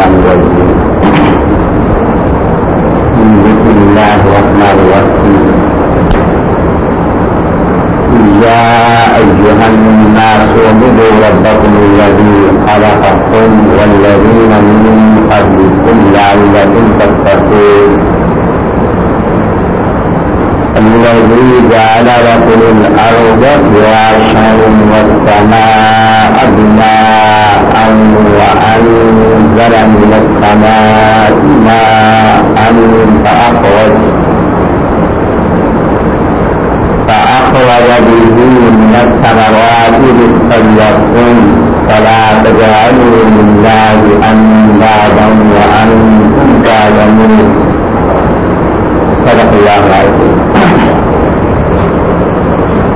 الشيطان الرجيم بسم الله الرحمن الرحيم يا أيها الناس اعبدوا ربكم الذي خلقكم والذين من قبلكم لعلكم تتقون الذي جعل لكم الأرض فراشا والسماء بناء وأنزل من السماء ماء فأخرج فأخرج به من الثمرات رزقا لكم فلا تجعلوا لله أندادا وأنتم تعلمون صدق الله العظيم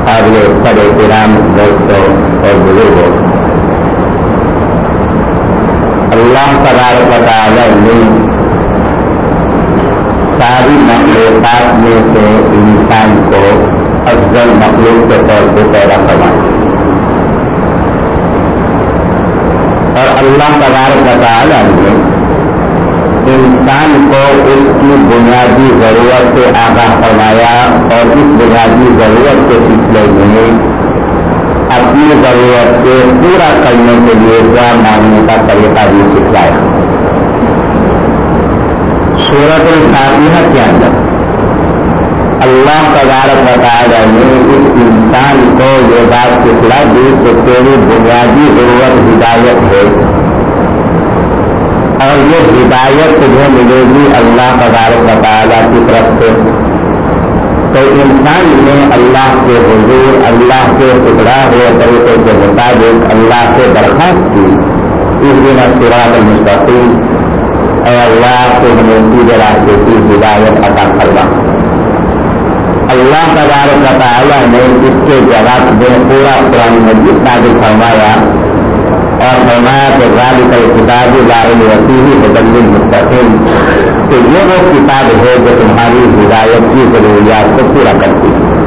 قابل قدر احترام دوستوں اور بزرگوں اللہ تبارک و تعالی نے ساری مخلوقات میں سے انسان کو افضل مخلوق کے طور پہ پیدا کروایا اور اللہ تبارک و تعالی نے انسان کو اس کی بنیادی ضرورت سے آگاہ فرمایا اور اس بنیادی ضرورت کے سلسلے میں اپنی ضرورت سے پورا کرنے کے لیے دعا مانگنے کا طریقہ بھی سکھلایا سورت الفاتحہ کے اندر اللہ تبارک بتایا نے اس انسان کو یہ بات سکھلا دی کہ تیری بنیادی ضرورت ہدایت ہے۔ اور یہ ہدایت تجھے ملے گی اللہ تبارک تعالیٰ کی طرف سے تو انسان نے اللہ کے حضور، اللہ کے ٹکڑا ہوئے طریقے کے مطابق اللہ سے درخواست کی۔ اس دن سراغ المستقیم اور اللہ سے ہمیں سیدھے راستے کی ہدایت عطا کروا اللہ تبارک تعالیٰ نے اس کے جواب میں پورا قرآن مجید نازل فرمایا۔ اور فرمایا کہ غالب کا کتاب ظاہر وسیع بدل مستقل کہ یہ وہ کتاب ہے جو تمہاری ہدایت کی ضروریات کو پورا کرتی ہے۔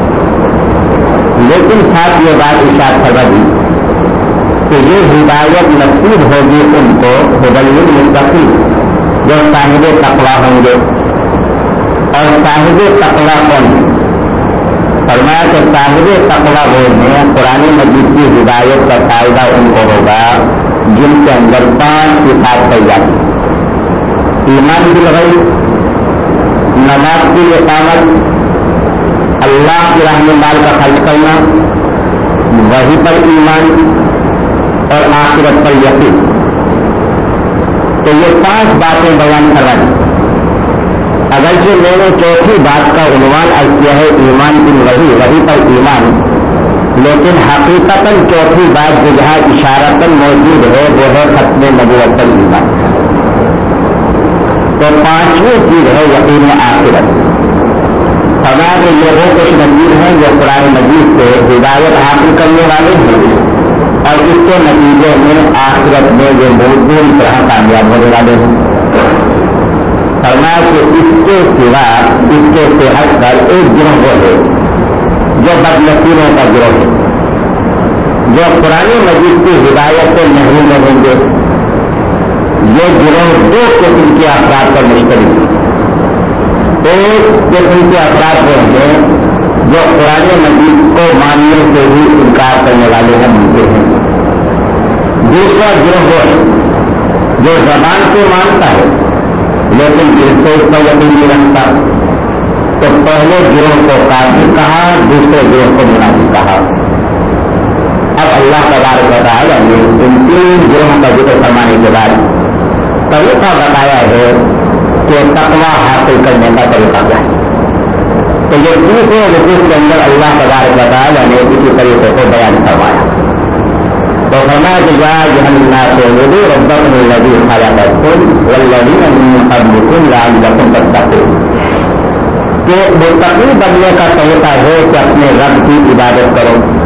لیکن ساتھ یہ بات اشاعت کرا کہ یہ ہدایت نصیب ہوگی ان کو بدل مستقل جو صاحب تقوا ہوں گے۔ اور صاحب تقوا کون؟ فرمایا کہ صاحب تقوا وہ ہیں، قرآن مجید کی ہدایت کا فائدہ ان کو ہوگا جن کے اندر پانچ کتاب پہ جاتی ایمان کی لڑائی، نماز کی اقامت، اللہ کی راہ میں مال کا خرچ کرنا، وہی پر ایمان اور آخرت پر یقین۔ تو یہ پانچ باتیں بیان کر رہے ہیں۔ اگرچہ میں نے چوتھی بات کا عنوان ارد کیا ہے، ایمان کی وہی وہی پر ایمان۔ لیکن حقیقت چوتھی بات جو جہاں اشارتن موجود ہے، وہ ہے ختم نبوت ایمان۔ تو پانچویں چیز ہے یقین آخرت۔ سنا کے یہ وہ کچھ نظیر ہیں جو قرآن مجید سے ہدایت حاصل کرنے والے ہیں، اور اس کے نتیجے میں آخرت میں جو بہت طرح کامیاب ہونے والے ہیں۔ فرمایا کہ اس کے سوا اس کے صحت پر ایک گروہ ہے، جو بدنسیروں کا گروہ ہے۔ جو پرانی مجید کی ہدایت سے محروم رہیں گے، یہ گروہ دو قسم کے افراد پر مشترک ایک قسم کے افراد وہ ہیں جو پرانے مجید کو ماننے سے ہی انکار کرنے والے ہم ملتے ہیں۔ دوسرا گروہ وہ ہے جو زبان سے مانتا ہے لیکن جس سے اس کا یقین نہیں رکھتا تو پہلے گروہ کو کافی کہا دوسرے گروہ کو منافی کہا اب اللہ کا بار بتایا نے ان تین گروہ کا ذکر فرمانے کے بعد طریقہ بتایا ہے کہ تقوا حاصل کرنے کا طریقہ کیا ہے تو یہ تیسرے رقص کے اندر اللہ کا بار بتایا نے اسی طریقے کو بیان کروایا تو فرما کہ جا جہننا سے لگی ربت میں لگی کھایا کرتے ولدی ابن لکھن کہ مستقل بننے کا طریقہ ہے کہ اپنے رب کی عبادت کرو۔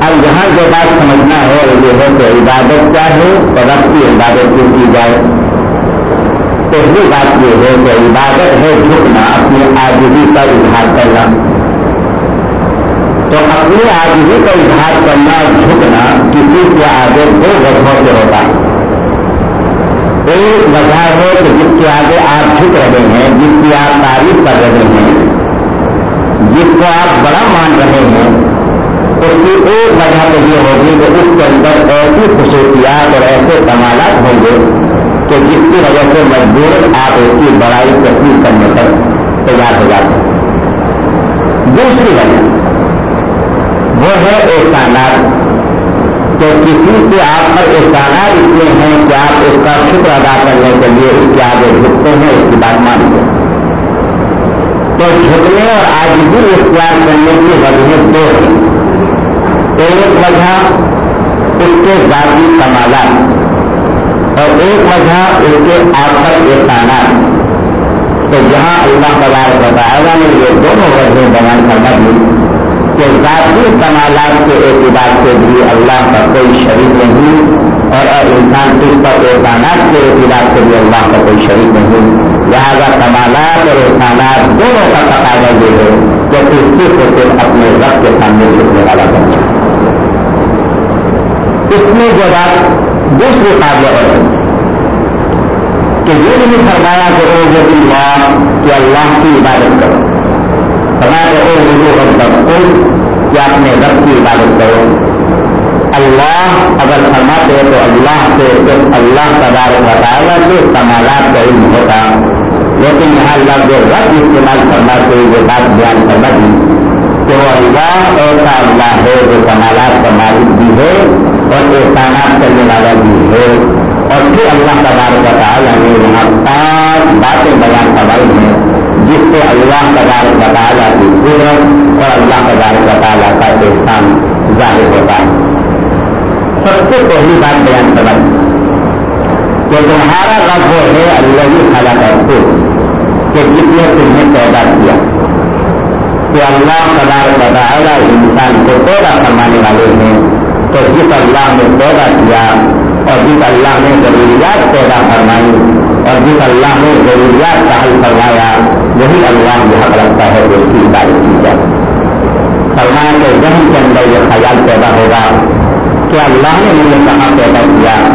اب یہاں جو بات سمجھنا ہے وہ یہ ہے کہ عبادت کیا ہے تو رب کی عبادت کیوں کی جائے۔ پہلی بات یہ ہے کہ عبادت ہے جھکنا اپنی آزادی کا اظہار کرنا۔ تو اپنی آدمی کا اظہار کرنا، جھکنا، کسی کے آگے دو وجہوں سے ہوتا۔ ہے ایک وجہ ہے کہ جس کے آگے آپ جھک رہے ہیں، جس کی آپ تعریف کر رہے ہیں، جس کو آپ بڑا مان رہے ہیں، اس کی ایک وجہ تو یہ ہوگی کہ اس کے اندر ایسی خصوصیات اور ایسے کمالات ہوں گے کہ جس کی وجہ سے مجبور آپ اس کی بڑائی تسلیم کرنے پر تیار ہو جاتے ہیں۔ دوسری وجہ وہ ہے احسانات۔ کہ کسی سے آپ پر احسانات اتنے ہیں کہ آپ اس کا شکر ادا کرنے کے لیے اس کے آگے جھکتے ہیں، اس کی بات مانتے ہیں۔ تو جھکنے اور آج بھی اختیار کرنے کی وجہ دو ہیں۔ ایک وجہ اس کے ذاتی کمالات اور ایک وجہ اس کے آپ پر احسانات۔ تو جہاں اللہ تعالیٰ بتائے گا نے یہ دونوں وجہ بیان کرنا بھی کہ ذاتی کمالات کے اعتبار سے بھی اللہ کا کوئی شریک نہیں اور انسان کس پر احسانات کے اعتبار سے بھی اللہ کا کوئی شریک نہیں۔ لہٰذا کمالات اور احسانات دونوں کا تقاضا یہ ہے کہ پھر صرف صرف اپنے رب کے سامنے جھکنے والا بننا اس میں جو بات دوسری قابل ہے کہ یہ نہیں فرمایا کہ وہ اللہ کہ اللہ کی عبادت کرو۔ کیا اپنے رب کی عبادت کرو۔ اللہ اگر فرماتے تو اللہ سے صرف اللہ کا دار بتایا کہ کمالات کا علم ہوتا۔ لیکن یہاں اللہ جو رب استعمال کرنا سے یہ بات بیان کرنا دی کہ وہ اللہ ایسا اللہ ہے جو کمالات کا مالک بھی ہے اور احسانات کرنے والا بھی ہے۔ اور پھر اللہ کا دار بتایا نے یہاں پانچ باتیں بیان کروائی ہیں۔ جس سے اللہ کا بطالہ کی قدرت اور اللہ کا بطالہ کا احسان ظاہر ہوتا ہے۔ سب سے پہلی بات بیان کرنا کہ تمہارا رب وہ ہے اللہ خالہ کا خود کہ جس نے تمہیں پیدا کیا۔ کہ اللہ قدار بطالہ انسان کو پیدا فرمانے والے ہیں، تو جس اللہ نے پیدا کیا اور جس اللہ نے ضروریات پیدا فرمائی اور جس اللہ نے ضروریات کا حل کروایا وہی اللہ جو حق رکھتا ہے وہ اس کی عبادت کی جائے۔ فرمایا کے ذہن کے اندر یہ خیال پیدا ہوگا کہ اللہ نے مجھے کہاں پیدا کیا،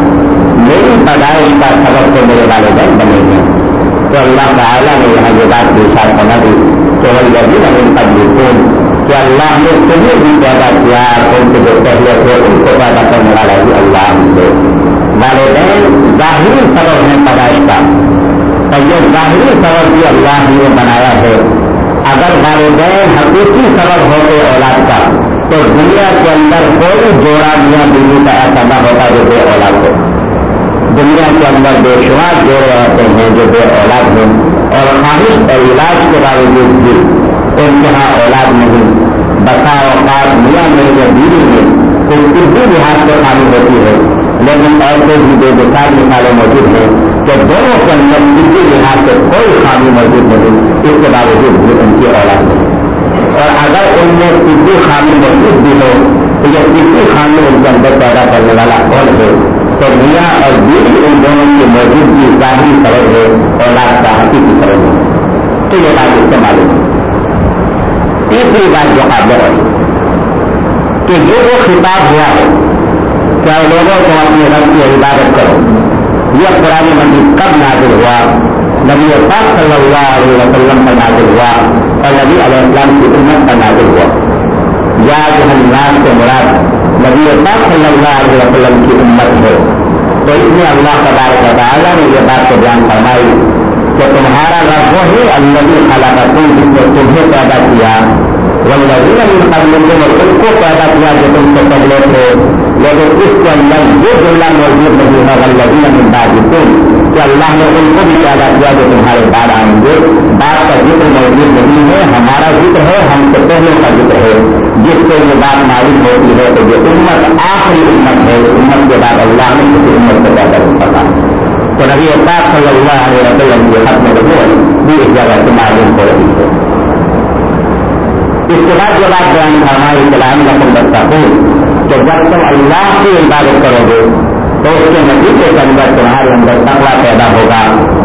میری پیدائش کا سبب تو میرے والدین بنے گے تو اللہ تعالیٰ نے یہاں یہ بات بات بنا دی کہ وہ یہ بھی نہیں کا کہ اللہ نے تمہیں بھی پیدا کیا ان کے جو پہلے تھے ان کو پیدا کرنے والا بھی اللہ سے والدین ظاہری سبب ہے پیدائش کا۔ تو یہ ظاہری سبب بھی اللہ نے بنایا ہے۔ اگر والدین حقیقی سبب ہوتے اولاد کا، تو دنیا کے اندر کوئی جوڑا میاں بیوی کا ایسا نہ ہوتا جو بے اولاد ہو۔ دنیا کے اندر بے شمار جوڑے ہوتے ہیں جو بے اولاد ہیں اور خواہش اور علاج کے باوجود بھی ان کے یہاں اولاد نہیں۔ بسا اوقات میاں میں یا بیوی میں کوئی کسی لحاظ سے خالی ہوتی ہے، لیکن ایسے بھی بے بچار مثالیں موجود ہیں کہ دونوں کے اندر کسی لحاظ سے کوئی خامی موجود نہیں۔ اس کے باوجود بھی ان کی اولاد نہیں اور اگر ان میں کسی خامی موجود بھی ہو، تو یہ کسی خامی ان کے اندر پیدا کرنے والا کون ہے؟ تو میاں اور بیوی ان دونوں کی موجودگی ظاہری سبب ہے اولاد کا حقیقی سبب ہے۔ تو یہ بات اس سے معلوم ہے۔ تیسری بات جو قابل ہے کہ جو وہ خطاب ہوا ہے، کیا لوگوں کو اپنے رب کی عبادت کرو؟ یہ قرآن مجید کب نازل ہوا؟ نبی پاک صلی اللہ علیہ وسلم کا نازل ہوا اور نبی علیہ السلام کی امت کا نازل ہوا؟ یا جو ہم کے مراد نبی پاک صلی اللہ علیہ وسلم کی امت ہے؟ تو اس میں اللہ تبارک تعالیٰ نے یہ بات کو بیان فرمائی کہ تمہارا رب وہی اللہ خلا کا تم جس نے تمہیں پیدا کیا۔ وہ لگی نے تم کو پیدا کیا جو تم سے پہلے تھے۔ لیکن اس کے اندر یہ جملہ موجود نہیں ہے۔ غلطی نے بات تم کہ اللہ نے ان کو بھی پیدا کیا جو تمہارے بعد آئیں گے۔ بات کا ذکر موجود نہیں ہے۔ ہمارا ذکر ہے، ہم سے پہلے کا ذکر ہے۔ جس سے یہ بات معلوم ہوتی ہے کہ یہ امت آخری امت ہے۔ امت کے بعد اللہ نے کسی امت کو پیدا کرتا تو نبی پاک صلی اللہ علیہ وسلم کے حق میں بھی اس جگہ سے معلوم ہو رہی ہے اس کے بعد جو بات بیان ہماری کلام کا سمجھتا ہوں کہ جب تم اللہ کی عبادت کرو گے تو اس کے نتیجے کے اندر تمہارے اندر تقوا پیدا ہوگا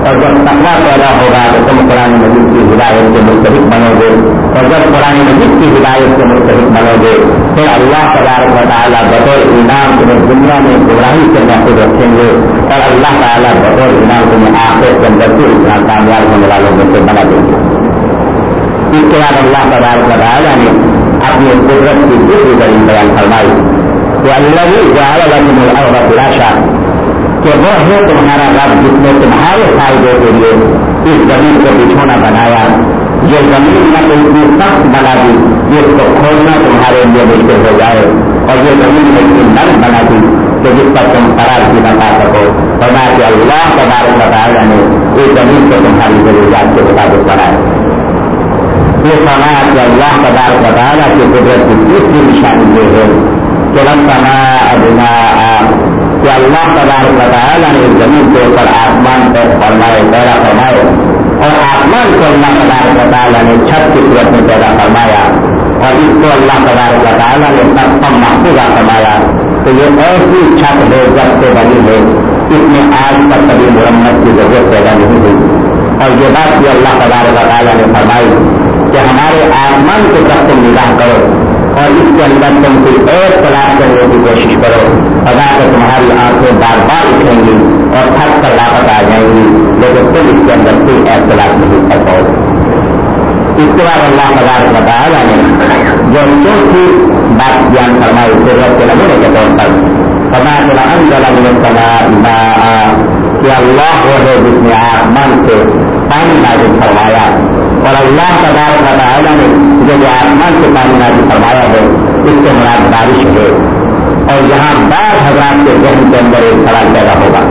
اور جب تقوا پیدا ہوگا تو تم قرآن مجید کی ہدایت کے مختلف بنو گے اور جب قرآن مجید کی ہدایت کے مستحق بنو گے پھر اللہ تبارک و تعالیٰ بطور انعام تمہیں دنیا میں گمراہی سے محفوظ رکھیں گے اور اللہ تعالیٰ بطور انعام تمہیں آخر کے اندر بھی اتنا کامیاب ہونے والوں میں سے بنا دیں گے۔ اس کے بعد اللہ تبارک و تعالیٰ نے اپنی قدرت کی دوسری دلیل بیان فرمائی۔ کہ اللہ بھی جائے اور کہ وہ ہے تمہارا رب جس نے تمہارے فائدے کے لیے اس زمین کو بچھونا بنایا یہ زمین نہ تو اتنی سخت بنا دی، جس کو کھولنا تمہارے لیے مشکل ہو جائے، اور یہ زمین نے اتنی نرم بنا دی کہ جس پر تم فراغ بھی بتا سکو۔ اور نہ کہ اللہ کا بار بتایا نے اس زمین کو تمہاری ضروریات کے مطابق بنایا۔ یہ سمایا کہ اللہ کا بار بتایا کہ قدرت کی تیسری نشانی یہ ہے۔ کہ ابنا کہ اللہ تبارک بتایا نے زمین کے اوپر آسمان پر فرمائے، پیدا فرمائے۔ اور آسمان کو اللہ تبارک بتایا نے چھت کی صورت میں پیدا فرمایا۔ اور اس کو اللہ تبارک بتایا نے سب کم محفوظہ فرمایا۔ تو یہ ایسی چھت ہے، جب سے بنی ہے۔ اس میں آج تک کبھی مرمت کی ضرورت پیدا نہیں ہوئی۔ اور یہ بات بھی اللہ تبارک بتایا نے فرمائی کہ ہمارے آسمان کو سب سے نگاہ کرو۔ اور اس کے اندر تم کوئی ایک تلاش کرنے کی کوشش کرو۔ ادا کہ تمہاری آنکھیں بار بار اٹھیں گی اور تھک کر واپس آ جائیں گی، لیکن تم اس کے اندر کوئی ایک تلاش نہیں کر پاؤ اس کے بعد اللہ تعالیٰ بتایا جانے جو چوتھی بات بیان فرمائی ضرورت کے نمونے کے طور پر سما چلا ان سنا کہ اللہ وہ ہے جس نے آسمان سے پانی نازل فرمایا اور اللہ کا دار کا تعالیٰ نے جو جو آسمان سے پانی نازل فرمایا ہے، اس سے مراد بارش ہے۔ اور یہاں بعض حضرات کے ذہن کے اندر ایک سوال پیدا ہوگا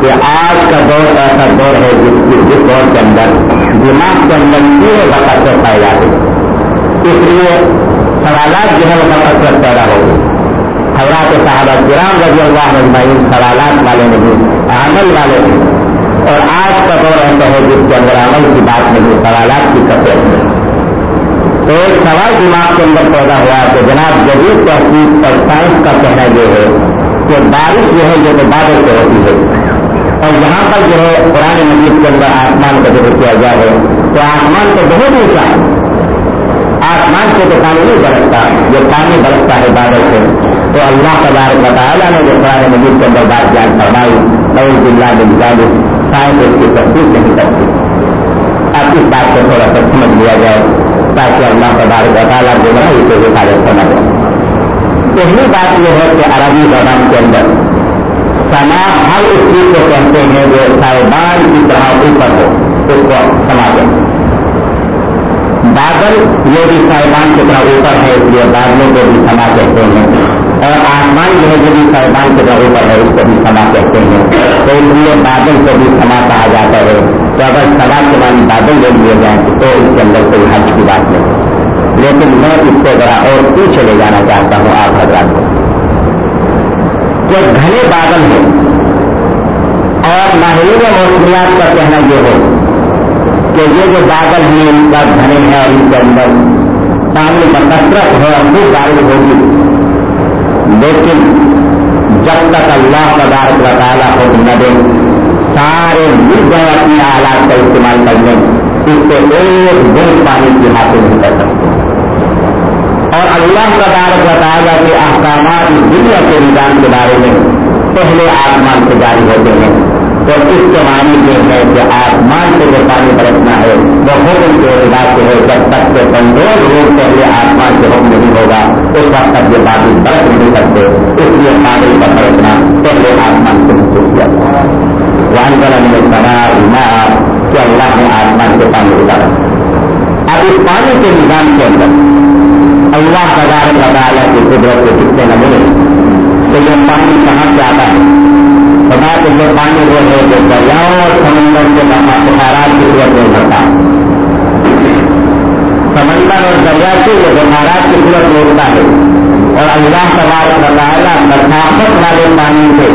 کہ آج کا دور ایسا دور ہے جس کی جس دور کے اندر دماغ کے اندر پورے وقت سے پائے جاتے اس لیے سوالات جو ہے وہ کثرت پیدا ہوگی حضرات صاحبہ گرام رضی اللہ مجمعین سوالات والے نہیں، عمل والے نہیں۔ اور آج کا دور ایسا ہے جس کے اندر عمل کی بات نہیں، سوالات کی کثرت ہے تو ایک سوال دماغ کے اندر پیدا ہوا کہ جناب جدید تحقیق اور سائنس کا کہنا یہ ہے کہ بارش جو ہے جو کہ بادل سے ہوتی ہے۔ اور یہاں پر جو ہے پرانے مجید کے اندر آسمان کا ذکر کیا گیا ہے تو آسمان تو بہت اونچا ہے۔ آسمان سے تو پانی نہیں برستا جو پانی برستا ہے بادل سے۔ تو اللہ کا بار بتایا نے جو پرانے مجید کے اندر بات جان فرمائی نوز اللہ بن شاید اس کی تصدیق نہیں کرتی اب اس بات کو تھوڑا سا سمجھ لیا جائے تاکہ اللہ تعالیٰ بطالہ جو ہے اسے حفاظت کرنا جائے پہلی بات یہ ہے کہ عربی زبان کے اندر سما ہر اس چیز کو کہتے ہیں جو صاحبان کی طرح اوپر ہو، اس کو سما دیں بادل یہ بھی صاحبان کی طرح اوپر ہے، اس لیے بادلوں کو بھی سما کہتے ہیں۔ اور آسمان جو ہے، جو بھی صاحبان کی طرح اوپر ہے، اس کو بھی سما کہتے ہیں۔ تو اس لیے بادل کو بھی سما کہا جاتا ہے۔ تو اگر سما کے بعد بادل لے لیے جائیں، تو اس کے اندر کوئی حج کی بات نہیں۔ لیکن میں اس کو ذرا اور پیچھے لے جانا چاہتا ہوں، آپ حضرات کو۔ جو گھنے بادل ہیں اور ماہرین موسمیات کا کہنا یہ ہے کہ یہ جو بادل ہیں ان کا گھنے ہیں اور ان کے اندر پانی کا کثرت ہے اور خوب بارش ہوگی۔ لیکن جب تک اللہ کا کا تعالیٰ خود نہ دے، سارے مل گئے اپنے آلات کا استعمال کر لیں، اس سے ایک دن پانی کی حاصل نہیں کر سکتے۔ اور اللہ کا کا تعالیٰ کے احکامات دنیا کے نظام کے بارے میں پہلے آسمان سے جاری ہوتے ہیں۔ تو اس کے معنی یہ ہے کہ آسمان سے جو پانی برتنا ہے، وہ حکم کے علاج سے ہے، جب تک کہ کنٹرول روڈ پہلے آسمان سے حکم نہیں ہوگا، اس وقت تک یہ پانی برت نہیں سکتے اس لیے پانی کا برتنا پہلے آسمان سے محسوس کیا۔ وہاں پر ہم نے سنا کہ اللہ نے آسمان سے پانی اتارا۔ اب اس پانی کے نظام کے اندر اللہ بازار بتایا کہ قدرت کے کتنے نمونے تو یہ پانی کہاں سے آتا ہے؟ بتا کہ جو پانی وہ ہے، جو دریاؤں اور سمندر کے بخارات کی صورت میں بھرتا سمندر اور دریا سے یہ بخارات کی صورت میں اٹھتا ہے۔ اور اللہ تبار بتایا بسافت والے پانی سے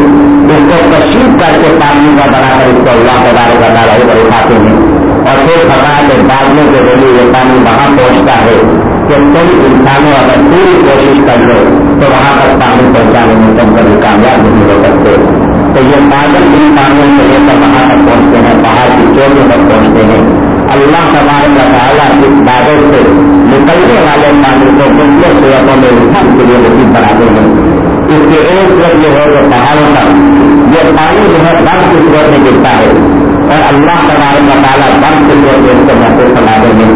اس کو کشید کر کے پانی کا بنا کر اس کو اللہ تبار بتا رہے اٹھاتے ہیں۔ اور پھر پتا کے بادلوں کے ذریعے یہ پانی وہاں پہنچتا ہے کہ تم انسانوں اگر پوری کوشش کر لو تو وہاں تک پانی پہنچانے میں تم کبھی کامیاب نہیں ہو سکتے۔ تو یہ پاگل انسانوں سے لے کر وہاں تک پہنچتے ہیں، باہر کی چوٹوں تک پہنچتے ہیں۔ اللہ تبارک تعالیٰ اس بادل سے نکلنے والے پانی کو دوسرے صورتوں میں انسان کے لیے نصیب بناتے ہیں۔ اس کے ایک طرف جو ہے وہ پہاڑوں کا یہ پانی جو ہے برف کی صورت میں گرتا ہے۔ اور اللہ تبارک تعالیٰ برف کی صورت میں اس کو محفوظ فرماتے ہیں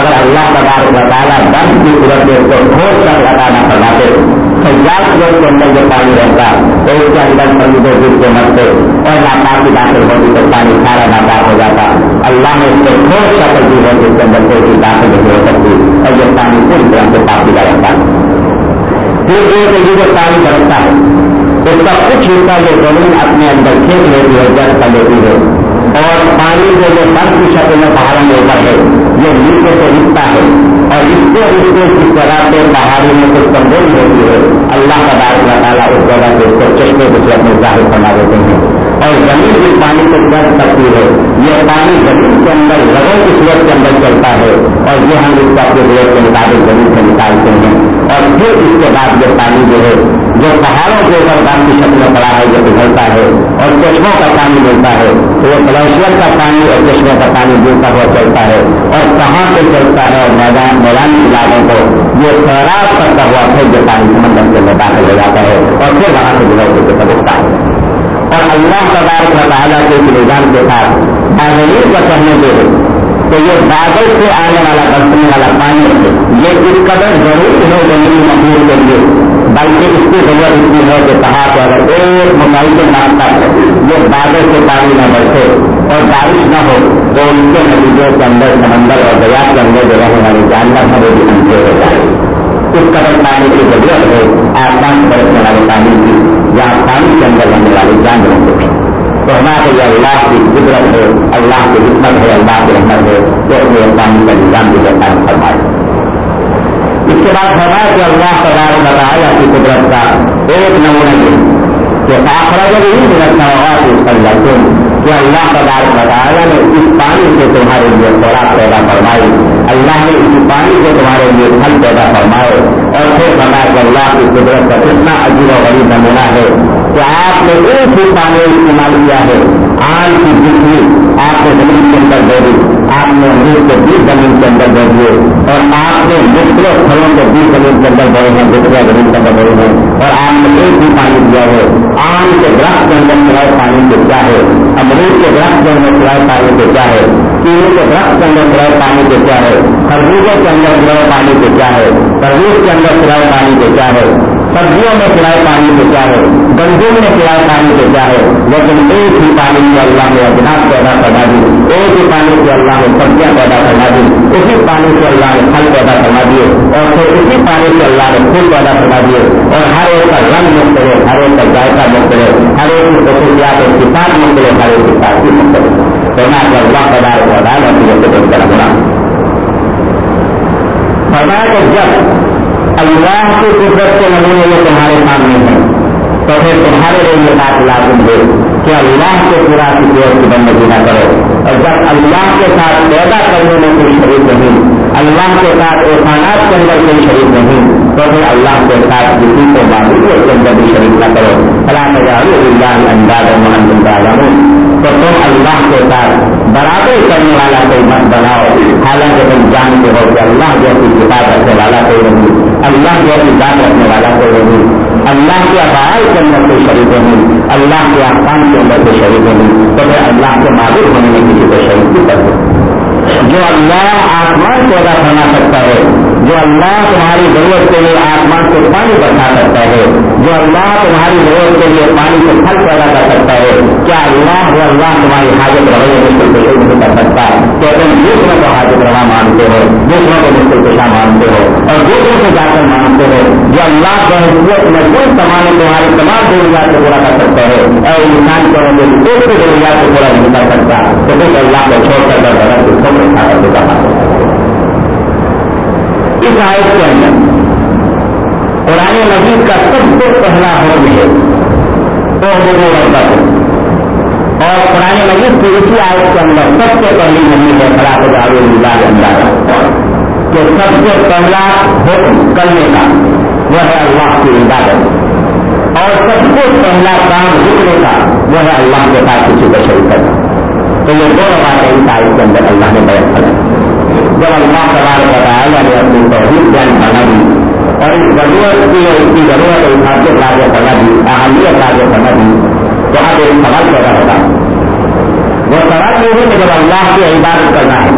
اگر اللہ تبارک تعالیٰ برف کی صورت میں اس کو ٹھوس کر لگانا فرماتے سیاح کے اندر جو پانی رہتا تو اس کے اندر مریضوں جس کے مرتے اور ناکافی داخل ہوتی تو پانی سارا ناکاف ہو جاتا۔ اللہ نے اس کو ٹھوس شکل دی ہے، جس کے اندر کوئی داخل نہیں ہو سکتی اور یہ پانی پوری طرح سے کافی رہتا پھر یہ کہ جو پانی بڑھتا ہے، اس کا کچھ حصہ جو زمین اپنے اندر کھینچ لیتی ہے، جل کر لیتی ہے۔ اور پانی جو یہ کی شکل میں پہاڑوں میں اوپر ہے، یہ نیچے سے رکتا ہے۔ اور اس کے رکتے کی جگہ پہ پہاڑی میں کچھ کمزوری ہوتی ہے۔ اللہ کا بار تعالیٰ اس جگہ سے اس کو چشمے کی صورت میں ظاہر بنا دیتے ہیں۔ اور زمین جس پانی کو درد کرتی ہے۔ یہ پانی زمین کے اندر رگوں کی صورت کے اندر چلتا ہے اور یہ ہم اس کو اپنے ضرورت کے مطابق زمین سے نکالتے ہیں۔ اور پھر اس کے بعد یہ پانی جو ہے، جو پہاڑوں کے اوپر پانی کی شکل میں پڑا ہے جو پگھلتا ہے اور چشموں کا پانی ملتا ہے۔ تو وہ گلیشیئر کا پانی اور چشموں کا پانی ملتا ہوا چلتا ہے۔ اور کہاں سے چلتا ہے؟ اور میدان میدانی علاقوں کو یہ سیراب کرتا ہوا پھر جو پانی سمندر کے اندر داخل ہو جاتا ہے اور پھر وہاں سے گزر کے پکڑتا ہے۔ اور اللہ تبارک تعالیٰ کے نظام کے ساتھ بادل کا کہنے دے تو یہ بادل سے آنے والا، برسنے والا پانی یہ اس قدر ضروری ہے زمین مخلوق کے لیے، بلکہ اس کی ضرورت اتنی ہے کہ کہا کہ اگر ایک مکمل راستہ ہے یہ بادل سے پانی نہ برسے اور بارش نہ ہو تو ان کے نتیجے کے اندر، سمندر اور دریا کے اندر جو رہنے والے جانور ہیں، وہ بھی ہو جائے اس قدر پانی کی ضرورت ہے آسمان برتنے والے پانی کی یا پانی کے اندر رہنے والے جانوروں کو بھی۔ تو ہمارے یہ اللہ کی قدرت ہے، اللہ کی حکمت ہے، اللہ کی رحمت ہے تو اپنے پانی کا نظام بھی کرتا ہے فرمائے اس کے بعد فرمایا کہ اللہ تعالیٰ بتایا کی قدرت کا ایک نمونہ دے کہ آخرا جب یہ قدرت ہوگا اس پر جاتے کہ اللہ تعالیٰ بتایا نے اس پانی سے تمہارے لیے خوراک پیدا فرمائی، اللہ نے اس پانی سے تمہارے لیے پھل پیدا فرمائے۔ اور پھر بتایا کہ اللہ کی قدرت کا اتنا عجیب و غریب نمونہ ہے کہ آپ نے ایک ہی پانی استعمال کیا ہے۔ آم کی جتنی آپ نے زمین کے اندر دے دی، آپ نے امیر کو بیس زمین کے اندر دے دیے۔ اور آپ نے مختلف پھلوں کو بیس زمین کے اندر بڑے ہیں، دوسرے زمین کے اندر بڑے ہیں۔ اور آپ نے ایک بھی پانی دیا ہے۔ آم کے درخت کے اندر سرائے پانی کو کیا ہے؟ امرود کے درخت کے اندر سرائے پانی کو کیا ہے؟ کیڑے کے درخت کے اندر سرائے پانی کو کیا ہے؟ خربوزے کے اندر سرائے پانی کو کیا ہے؟ تربوز کے اندر سرائے پانی کو کیا ہے؟ سبزیوں میں پلائے پانی کو کیا ہے؟ گندوں میں پلائے پانی کو کیا ہے؟ لیکن ایک ہی پانی کو اللہ نے اجناس پیدا کرنا دی، ایک ہی پانی کو اللہ نے سبزیاں پیدا کرنا دی، اسی پانی سے اللہ نے پھل پیدا کرنا دیے، اور پھر اسی پانی سے اللہ نے پھول پیدا کرنا دیے، اور ہر ایک کا رنگ مختلف ہر ایک کا ذائقہ مختلف ہر ایک کی خصوصیات اور کتاب مختلف ہر ایک کی تاثیر مختلف کہنا کہ اللہ پیدا کرنا ہے اور جب اللہ کی قدرت کے نمونے یہ تمہارے سامنے ہیں تو پھر تمہارے لیے یہ بات لازم ہے کہ اللہ کے پورا کسی اور کی بندگی نہ کرو۔ اور جب اللہ کے ساتھ پیدا کرنے میں کوئی شریک نہیں، اللہ کے ساتھ احسانات کے اندر کوئی شریک نہیں، تو پھر اللہ کے ساتھ کسی کو معلوم کے اندر بھی شریک نہ کرو۔ اللہ اللہ انداز محمد تو تم اللہ کے ساتھ برابر کرنے والا کوئی مت بناؤ۔ حالانکہ تم جانتے ہو کہ اللہ جیسی کتاب رکھنے والا کوئی نہیں، اللہ جیسی بات رکھنے والا کوئی نہیں۔ اللہ کے افعال کے اندر کوئی شریک نہیں، اللہ کے آسان کے اندر کوئی شریک نہیں تو میں اللہ کے معلوم ہونے میں کسی کو شریک بھی کرتے۔ جو اللہ آسمان پیدا کرنا سکتا ہے، جو اللہ تمہاری ضرورت کے لیے آسمان سے پانی بچا سکتا ہے، جو اللہ تمہاری ضرورت کے لیے پانی سے پھل پیدا کر سکتا ہے۔ کیا اللہ وہ اللہ تمہاری حاجت رویہ مشکل نہیں کر سکتا؟ کیا تم دوسروں کو حاجت روا مانتے ہو، دوسروں کو مشکل کشا مانتے ہو، اور دوسروں کو جا کر مانتے ہو۔ جو اللہ کے حیثیت میں کوئی سامان تمہاری تمام ضروریات کو پورا کر سکتا ہے اور انسان کو کوئی بھی ضروریات کو پورا نہیں کر سکتا، تو پھر اللہ کو چھوڑ کر کر اس آیت کے اندر قرآن مجید کا سب سے پہلا حکم ہے، وہ رکھتا ہے اور قرآن مجید کی اسی آیت کے اندر سب سے پہلی نبی ہے، خلاف دار اللہ اندازہ کہ سب سے پہلا حکم کرنے کا وہ ہے اللہ کی عبادت۔ اور سب سے پہلا کام رکنے کا وہ ہے اللہ کے ساتھ کسی کو شروع کرنا۔ تو یہ دو روایتیں اس آئس کے اندر اللہ نے بیان کر جب اللہ سوال بتایا نے اپنی توحید بیان بنا دی اور اس ضرورت کی اور اس کی ضرورت اور حساب کے لاگے بنا دی اہمیت لاگے بنا دی تو اب ایک سوال پیدا ہوتا وہ سوال یہ ہے کہ جب اللہ کی عبادت کرنا ہے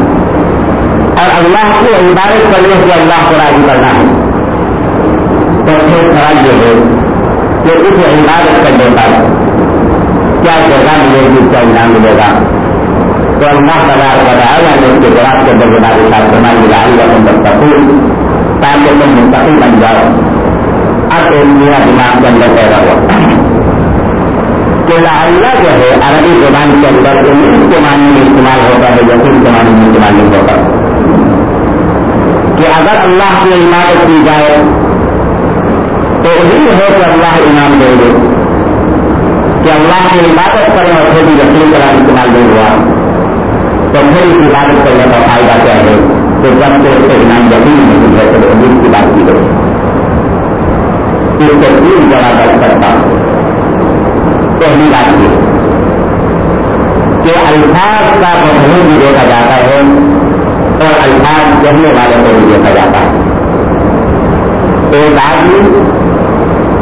اور اللہ کی عبادت کرنے سے اللہ کو راضی کرنا ہے سوال یہ ہے کہ اس عبادت کرنے کا کیا سزا ملے گی کیا انعام ملے گا تو اللہ تعالیٰ بتایا نے اس کے جواب کے اندر بتا دیتا فرمان ملا یا تم تاکہ تم مستقل بن جاؤ اب ایک میرا دماغ کے اندر پیدا ہوا کہ اللہ جو ہے عربی زبان کے اندر انیس کے معنی میں استعمال ہوتا ہے یقین کے معنی میں استعمال نہیں ہوتا کہ اگر اللہ کی عمارت کی جائے، تو امید ہے کہ اللہ انعام دیں گے کہ اللہ کی عبادت کریں اور پھر بھی یقین کا استعمال نہیں ہوا تو پھر اس عبادت کرنے کا فائدہ کیا ہے، تو جب سے اس کے نام یقین نہیں ہے، تو کی بات کی گئی۔ اس کو تین جگہ کر سکتا ہوں۔ پہلی بات یہ کہ الفاظ کا مضمون بھی دیکھا جاتا ہے اور الفاظ کہنے والے کو بھی دیکھا جاتا ہے۔ ایک آدمی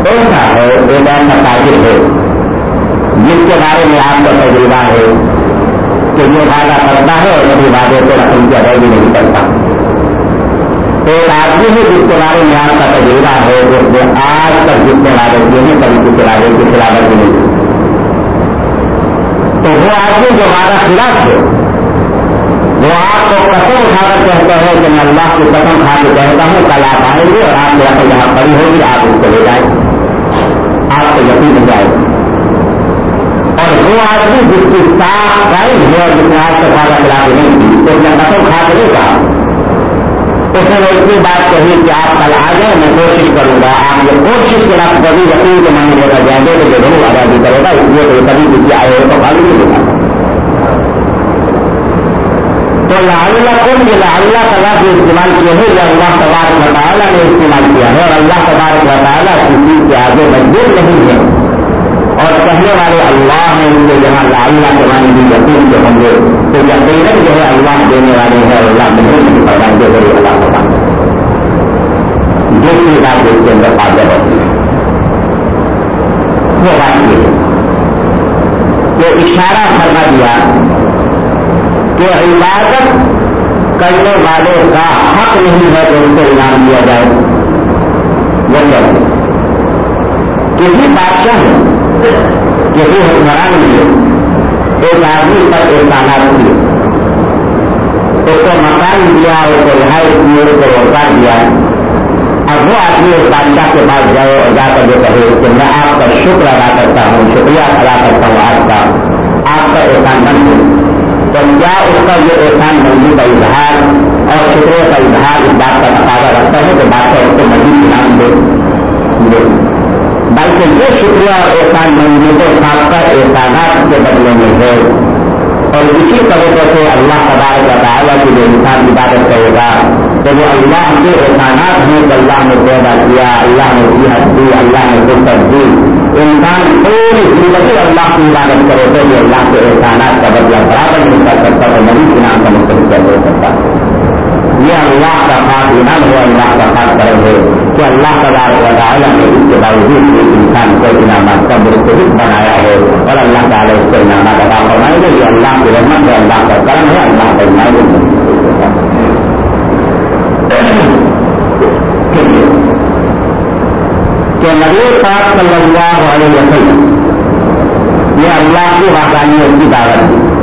ایسا ہے، ایک ایسا تاجر ہے، جس کے بارے میں آپ کا تجربہ ہے۔ کہ یہ وعدہ کرتا ہے اور کبھی وعدے کو رقم کی ادائیگی نہیں کرتا۔ ایک آدمی ہے جس کے بارے میں آپ کا تجربہ ہے جس نے آج تک جتنے وعدے کیے ہیں کبھی کسی وعدے کی خلافت بھی نہیں۔ تو وہ آدمی جو وعدہ خلاف ہے، وہ آپ کو قسم اٹھا کر کہتے ہیں کہ میں اللہ کی قسم کھا کے کہتا ہوں، کل آپ آئیں گے اور آپ کی جہاں پڑی ہوگی، آپ اس کو لے جائیں۔ آپ کو یقین ہو جائے۔ گا اور وہ آدمی جس کی صاف قائم ہے اور جس نے آج تک خاصا خلاف نہیں کی اس نے قسم کھا کے نہیں کہا اس نے اتنی بات کہی کہ آپ کل آ جائیں میں کوشش کروں گا آپ یہ کوشش کے بعد کبھی یقین کے مانگ لے جائیں گے تو ضرور آزادی کرے گا اس لیے تو کبھی کسی آئے ہو تو خالی نہیں ہوگا تو اللہ کون یہ اللہ تعالیٰ جو استعمال کیے ہیں یہ اللہ تبارک مطالعہ نے استعمال کیا ہے اور اللہ تبارک مطالعہ کسی کے آگے مجبور نہیں ہے اور کہنے والے اللہ نے ان کے جہاں اللہ کے معنی بھی یقین کے ہوں گے، تو یقین جو ہے اللہ دینے والے ہیں اور اللہ نہیں نہیں پڑھائیں گے بڑے اللہ ہوگا جس بات اس کے اندر حاضر ہوتی ہے۔ وہ بات یہ کہ اشارہ کرنا دیا کہ عبادت کرنے والے کا حق نہیں ہے کہ ان کو انعام دیا جائے۔ وہ کیا کسی بادشاہ نے حکمران نے ایک آدمی پر احسانات کیے اس کو مکان دیا، اس کو رہائش کی، اس کو روزگار دیا۔ اب وہ آدمی اس بادشاہ کے پاس جائے اور جا کر یہ کہے کہ میں آپ کا شکر ادا کرتا ہوں، شکریہ ادا کرتا ہوں آپ کا۔ آپ کا احسان مند ہوں تو کیا اس کا یہ احسان مندی کا اظہار اور شکریہ کا اظہار اس بات کا تقاضا رکھتا ہے کہ بادشاہ اس کو مزید انعام دے۔ بلکہ یہ شکریہ اور احسان مندی تو خاص کر احسانات کے بدلے میں ہے۔ اور اسی طریقے سے اللہ تبارک تعالیٰ کی جو انسان عبادت کرے گا، تو وہ اللہ کے احسانات ہیں کہ اللہ نے پیدا کیا، اللہ نے صحت دی، اللہ نے فرصت دی۔ انسان پوری زندگی اللہ کی عبادت کرے تو یہ اللہ کے احسانات کا بدلہ برابر نہیں کر سکتا، تو نبی کے نام کا مختلف ہو سکتا؟ یہ اللہ کا خاص انعام ہے اللہ کا خاص کرم ہے کہ اللہ تعالیٰ تعالیٰ نے اس کے باوجود ایک انسان کو انعامات کا مرتبط بنایا ہے۔ اور اللہ تعالیٰ اس کو انعامات ادا فرمائیں گے۔ یہ اللہ کی رحمت ہے، اللہ کا کرم ہے، اللہ کا انعام کہ نبی پاک صلی اللہ علیہ وسلم، یہ اللہ کی واقعیت کی دعوت ہے۔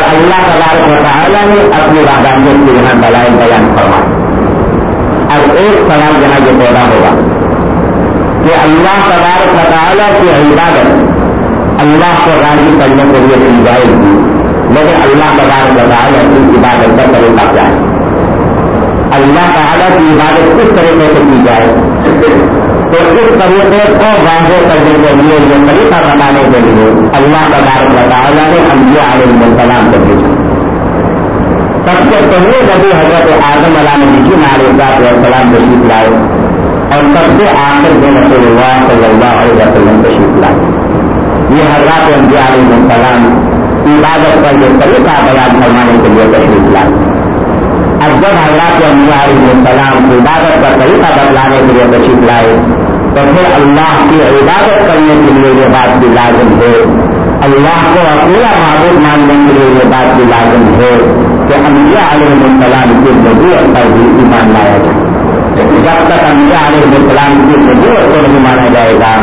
اور اللہ تبارک و تعالیٰ نے اپنی وادانیت کی یہاں دلائل بیان فرما اب ایک سوال یہاں یہ پیدا ہوگا کہ اللہ تبارک و تعالیٰ کی عبادت اللہ کو راضی کرنے کے لیے کی جائے گی لیکن اللہ تبارک و تعالیٰ کی عبادت کا طریقہ کیا ہے؟ اللہ تعالیٰ کی عبادت کس طریقے سے کی جائے؟ تو اس طریقے کو واضح کرنے کے لیے یہ طریقہ بتانے کے لیے اللہ کا بارک تعالیٰ نے انبیاء علیہ السلام کو بھیجا۔ سب سے پہلے نبی حضرت اعظم علام نجیم علیہ السلام تشریف لائے اور سب سے آخر میں رسول اللہ صلی اللہ علیہ وسلم تشریف لائے۔ یہ حضرات انبیاء علیہ السلام عبادت کا یہ طریقہ بیان فرمانے کے لیے تشریف لائے۔ جب حضرات علیہ السلام عبادت کا طریقہ بدلانے کے لیے تشریف لائے، تو پھر اللہ کی عبادت کرنے کے لیے یہ بات بھی لازم ہے۔ اللہ کو اکیلا معبود ماننے کے لیے یہ بات بھی لازم ہے کہ انبیاء علیہ السلام کی نبوت پر بھی ایمان لایا جائے جب تک انبیاء علیہ السلام کی نبوت کو نہیں مانا جائے گا،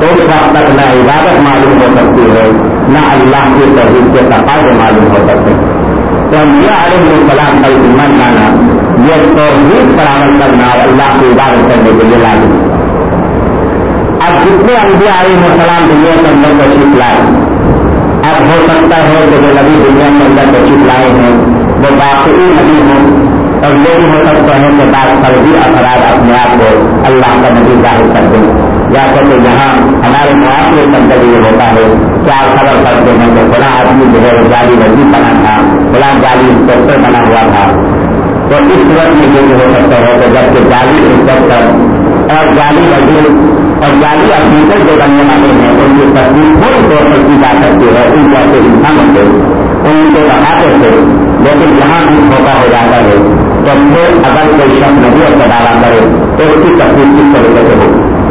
تو اس وقت تک نہ عبادت معلوم ہو سکتی ہے، نہ اللہ کی توحید کے تقاضے معلوم ہو سکتے۔ ہیں تو انبیاء علیہ السلام کا ایمان لانا، یہ توحید پر عمل کرنا اور اللہ کی عبادت کرنے کے لیے لازم اب جتنے انبیاء علیہ السلام دنیا کے اندر تشریف لائے اب ہو سکتا ہے کہ جو نبی دنیا کے اندر تشریف لائے ہیں، وہ باقی نبی ہوں۔ اور یہ بھی ہو سکتا ہے کہ بعض فرضی افراد اپنے آپ کو اللہ کا نبی ظاہر کر دیں۔ جیسے کہ یہاں ہمارے معاشرے کے اندر یہ ہوتا ہے کیا خبر کرتے ہیں کہ بڑا آدمی جو ہے جعلی وزیر بنا تھا بڑا جعلی انسپیکٹر بنا ہوا تھا۔ تو اس وقت میں یہ ہو سکتا ہے کہ جبکہ جعلی انسپیکٹر اور جعلی وزیر اور جعلی افیسر جو بننے والے ہیں، ان کی تصویر تھوڑی طور پر کی جا سکتی ہے، ان جیسے انسانوں سے ان کو بتاتے تھے لیکن یہاں بھی دھوکہ ہو جاتا ہے۔ تو پھر اگر کوئی شخص نہیں کا دعویٰ کرے، تو اس کی تصویر کس طریقے سے ہوگی؟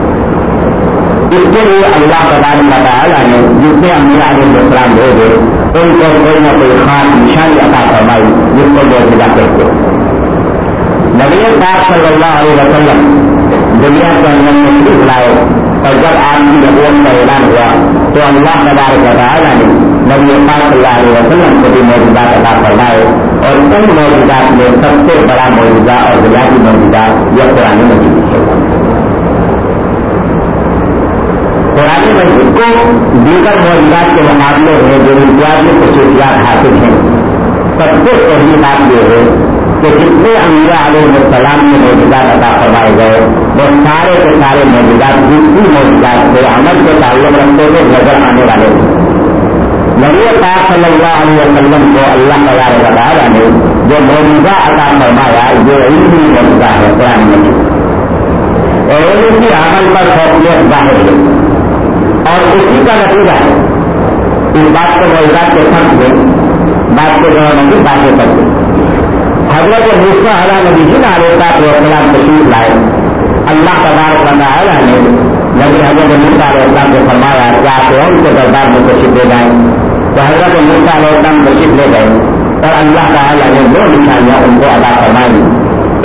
اس کے لیے اللہ تعالیٰ کا تعالیٰ نے جتنے امیر علیہ السلام بھیجے ان کو کوئی نہ کوئی خاص نشانی عطا فرمائی، جس کو موجودہ کہتے نبی پاک صلی اللہ علیہ وسلم دنیا کے اندر تشریف لائے، اور جب آپ کی نبوت کا اعلان ہوا، تو اللہ تبارک تعالیٰ نے نبی پاک صلی اللہ علیہ وسلم کو بھی موجودات عطا فرمائے، اور ان موجودات میں سب سے بڑا موجودہ اور بنیادی موجودہ یہ پرانی مجھے ہے۔ قرآن مجید کو دیگر موجودات کے مقابلے میں جو امتیازی خصوصیات حاصل ہیں، سب سے پہلی بات یہ ہے کہ جتنے انبیاء علیہ السلام کے موجودات عطا فرمائے گئے، وہ سارے کے سارے موجودات جتنی موجودات سے عمل کے تعلق رکھتے ہوئے نظر آنے والے ہیں نبی پاک صلی اللہ علیہ وسلم کو اللہ تعالیٰ بتایا نے جو موجودہ عطا فرمایا، یہ علمی موجودہ ہے قرآن مجید۔ اور ان کی عمل پر فوقیت ظاہر ہے۔ اور اسی کا نتیجہ ہے۔ اس بات کو روزگار کے فرق دیں بات کے دوران کی باتیں کرتے حضرت دوسرا اعلیٰ نبی جن آلوتا کو اخلاق تشریف لائے۔ اللہ کا بار بنا اعلیٰ نے نبی حضرت مرزا علیہ السلام کو فرمایا کہ آپ ان کے دربار میں تشریف لے جائیں۔ تو حضرت مرزا علیہ السلام تشریف لے گئے اور اللہ تعالیٰ نے دو نشانیاں ان کو ادا فرمائی۔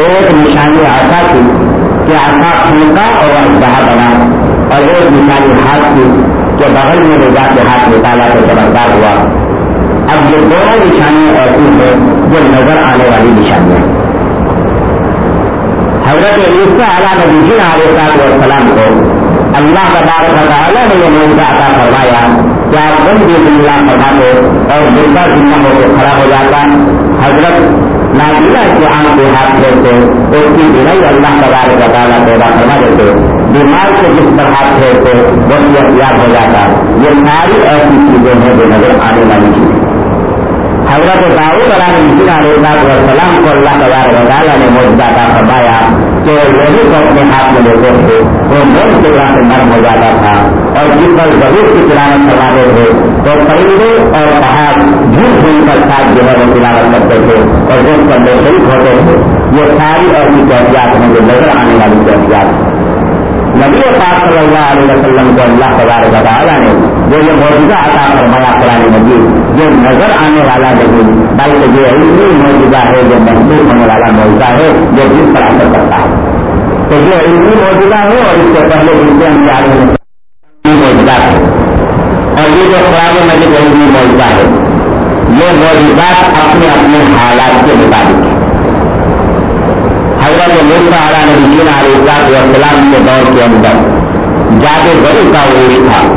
ایک نشانی ایسا تھی کہ آسا پھینکا اور اجدہ بنا۔ اور ایک نشانی ہاتھ کی کہ بغل میں رضا کے ہاتھ نکالا تو چمکدار ہوا۔ اب یہ دونوں نشانیاں ایسی ہیں جو نظر آنے والی نشانیاں ہیں۔ حضرت عیسیٰ اعلیٰ نبی جی علیہ السلام کو اللہ تبارک تعالیٰ نے یہ موجودہ عطا فرمایا کہ آپ بند بھی اللہ فرما دو اور مردہ زندہ ہو کے کھڑا ہو جاتا۔ حضرت ناجینا کی آنکھ کے ہاتھ پھیرتے تو اس کی بنائی اللہ تبارک تعالیٰ پیدا فرما دیتے۔ بیمار کو جس پر ہاتھ پھیرتے وہ احتیاط ہو جاتا۔ یہ ساری ایسی چیزیں ہیں جو نظر آنے والی چیزیں حضرت داؤد علیہ نجین علیہ السلام کو اللہ تبار وزالہ نے موجودہ کا فرمایا کہ وہی کو اپنے ہاتھ میں لیتے تھے، وہ موت کے طرح سے نرم ہو جاتا تھا اور جس پر ضرور کی تلاوت کرواتے تھے تو پرندے اور پہاڑ جھوٹ جھوٹ کر ساتھ جو ہے وہ تلاوت کرتے تھے اور جس پر وہ شریک ہوتے تھے، یہ ساری ایسی کیفیات ہیں جو نظر آنے والی کیفیات ہیں۔ نبی پاک صلی اللہ علیہ وسلم کو اللہ تبارک تعالیٰ نے جو یہ موجودہ عطا فرمایا قرآن مجید یہ نظر آنے والا نہیں، بلکہ یہ علمی موجودہ ہے، جو محسوس ہونے والا موجودہ ہے، جو جس پر اثر کرتا ہے۔ تو یہ علمی موجودہ ہے اور اس سے پہلے جن کے ہم جا موجودہ ہے۔ اور یہ جو قرآن مجید علمی موجودہ ہے۔ یہ موجودات اپنے اپنے حالات کے مطابق ہے حضرت مرزا اعلیٰ نبی علیہ السلام کے دور کے اندر جاتے بڑی کا عروج تھا۔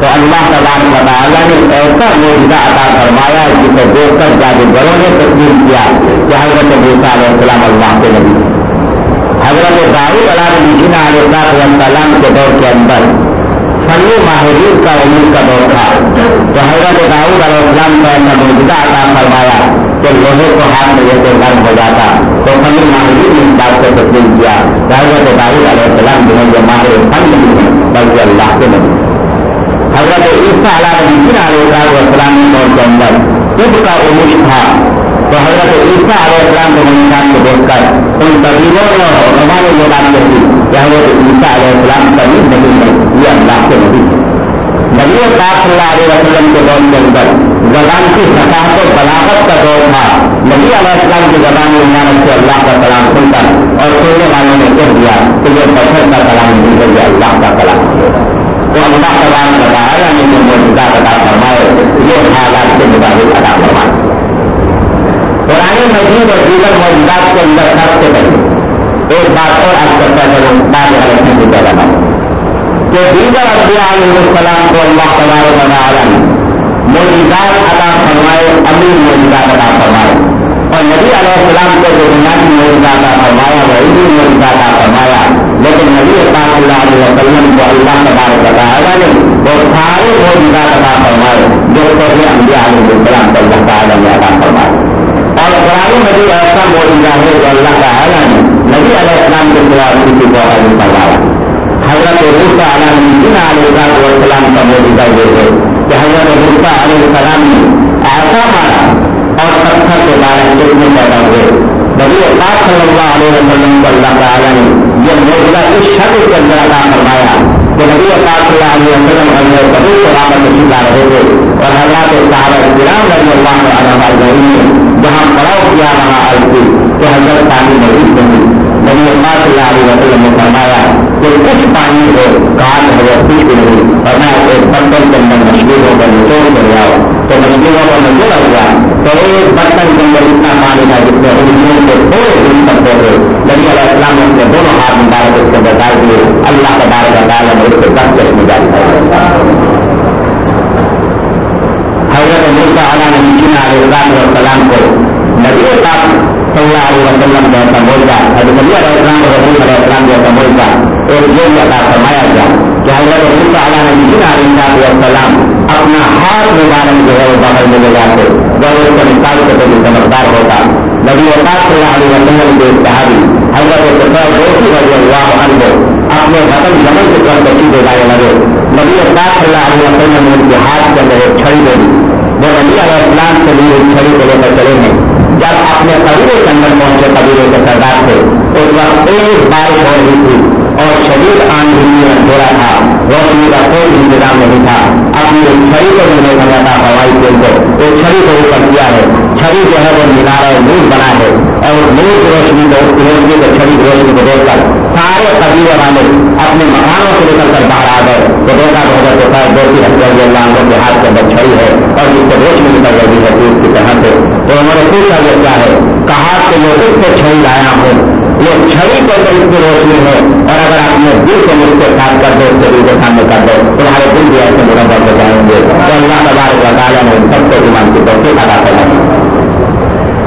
تو اللہ تبارک تعالیٰ نے ایسا موجودہ عطا فرمایا جسے دیکھ کر جادوگروں نے تسلیم کیا کہ حضرت مرزا علیہ السلام اللہ کے نبی۔ حضرت داؤد علیہ نبی علیہ السلام کے دور کے اندر فنی ماہرین کا امید کا دور تھا تو حضرت داؤد علیہ السلام کا ایسا موجودہ عطا فرمایا کہ لوہے کو ہاتھ میں جیسے گرم ہو جاتا۔ تو فنی ماہرین نے اس بات کو تسلیم کیا کہ حضرت داؤد علیہ السلام جو ہے یہ ماہر فن نہیں ہے بلکہ اللہ کے نبی۔ حضرت عیسیٰ علیہ نبی علیہ السلام کے دور کے اندر طب کا عمر تھا۔ تو حضرت عیسیٰ علیہ السلام کے مشکلات کو دیکھ کر ان طبیبوں نے اور علماء نے یہ بات کہی کہ حضرت عیسیٰ علیہ السلام طبیب نہیں ہے، یہ اللہ کے نبی ہے۔ نبی پاک صلی اللہ علیہ وسلم کے دور کے اندر زبان کی ثقافت و بلاغت کا دور تھا۔ نبی علیہ السلام کی زبان عمارت سے اللہ کا کلام سن کر اور سننے والوں نے کہہ دیا کہ یہ بشر کا کلام نہیں ہے، یہ اللہ کا کلام تو اللہ کلام بتایا یعنی جو موجودہ ادا فرمائے، یہ حالات کے مطابق ادا فرمائے۔ پرانے مزید اور دیگر موجودات کے اندر سب سے پہلے ایک بات اور آپ کرتا چلو بات رکھنے کی جگہ کہ دیگر ابیا علیہ السلام کو اللہ تبارک و تعالی موجودات ادا فرمائے، امیر موجودات ادا فرمائے۔ اور نبی علیہ السلام کو جو بنیادی موجودہ ادا فرمایا وہ عیدی موجودہ ادا فرمایا، لیکن نبی پاک اللہ علیہ وسلم کو اللہ تبارک و تعالی نے وہ سارے موجودات ادا فرمائے جو پہلے انبیاء علیہ السلام کو اللہ تعالی نے ادا فرمائے۔ اور قرآن نبی ایسا موجودہ ہے جو اللہ کا اعلان نبی علیہ السلام کے خلاف کسی کو عالم کروایا حضرت روسا علیہ نبی علیہ السلام کا موجودہ یہ ہے کہ حضرت روسا علیہ السلام نے ایسا مارا اور پتھر کے بارے میں پیدا ہوئے۔ نبی پاک صلی اللہ علیہ وسلم کو اللہ تعالیٰ نے یہ موجودہ اس شکل کے اندر ادا فرمایا کہ نبی پاک صلی اللہ علیہ وسلم حضرت نہیں رہے تھے اور حضرات صاحب گرام رضی اللہ علیہ نے جہاں پڑاؤ کیا وہاں آئی تھی کہ حضرت تعلیم مزید نہیں نبی اللہ صلی اللہ علیہ وسلم نے فرمایا کہ کچھ پانی ہو کان ہو یا کچھ بھی نہیں اور میں ایک برتن کے اندر مشہوروں پر نچوڑ کر جاؤ تو مشہوروں پر نچوڑ ہوا تو ایک برتن کے اندر اتنا پانی تھا جس میں اردو کو تھوڑے دن کرتے تھے نبی علیہ السلام نے اپنے دونوں ہاتھ نکال کے اس کو بتا دیے اللہ کے بارے بتایا میں اس کو دس تک نکال کر علیہ نبی علیہ السلام کو نبی پاک صلی اللہ علیہ وسلم جیسا موجہ حضرت نبی علیہ السلام رسول علیہ السلام جیسا موجہ ایک یہ عطا فرمایا گیا کہ حضرت مرزا علیہ نبی علیہ السلام اپنا ہاتھ مبارک جو ہے وہ باہر میں لے جاتے جب اس کو نکال کے تو سمجھدار ہوتا نبی پاک صلی اللہ علیہ وسلم کے اتحادی حضرت دوسری رضی اللہ عنہ اپنے وطن زمن کی طرف بچی دے جانے لگے نبی پاک صلی اللہ علیہ وسلم نے ان کے ہاتھ کے اندر ایک چھڑی دے دی وہ نبی علیہ السلام کے لیے چھڑی کو لے کر چلے ہیں، جب اپنے قبیلے کے اندر پہنچے قبیلے کے سردار تھے اس وقت ایک بارش ہو رہی تھی اور شدید آندھی میں اندھیرا تھا، روشنی کا کوئی انتظام نہیں تھا۔ اپنی چھڑی کو جو نہیں بنا تھا ہوائی تیل کو ایک چھڑی کو اوپر کیا ہے چھڑی جو ہے وہ مینارا نور بنا ہے اور نور کی روشنی کو روشنی کو چھڑی کی روشنی کو دیکھ کر سارے قبیلے والے اپنے مکانوں سے نکل کر باہر آ گئے۔ تو دیکھا تو ہوگا تو دو تین ہزار اللہ کے ہاتھ کے اندر چھڑی ہے اور انہوں نے یہ کیا ہے۔ کہا کہ میں اس سے چھڑی لایا ہوں۔ یہ چھڑی کو تو اس کی روشنی ہے۔ اور اگر آپ نے دل سے مجھ سے ساتھ کر دو، اس کے سامنے کر دو، تمہارے دل بھی ایسے مربع ہو جائیں گے۔ تو اللہ تبارک و تعالیٰ نے سب کو ایمان کی توفیق ادا کرنا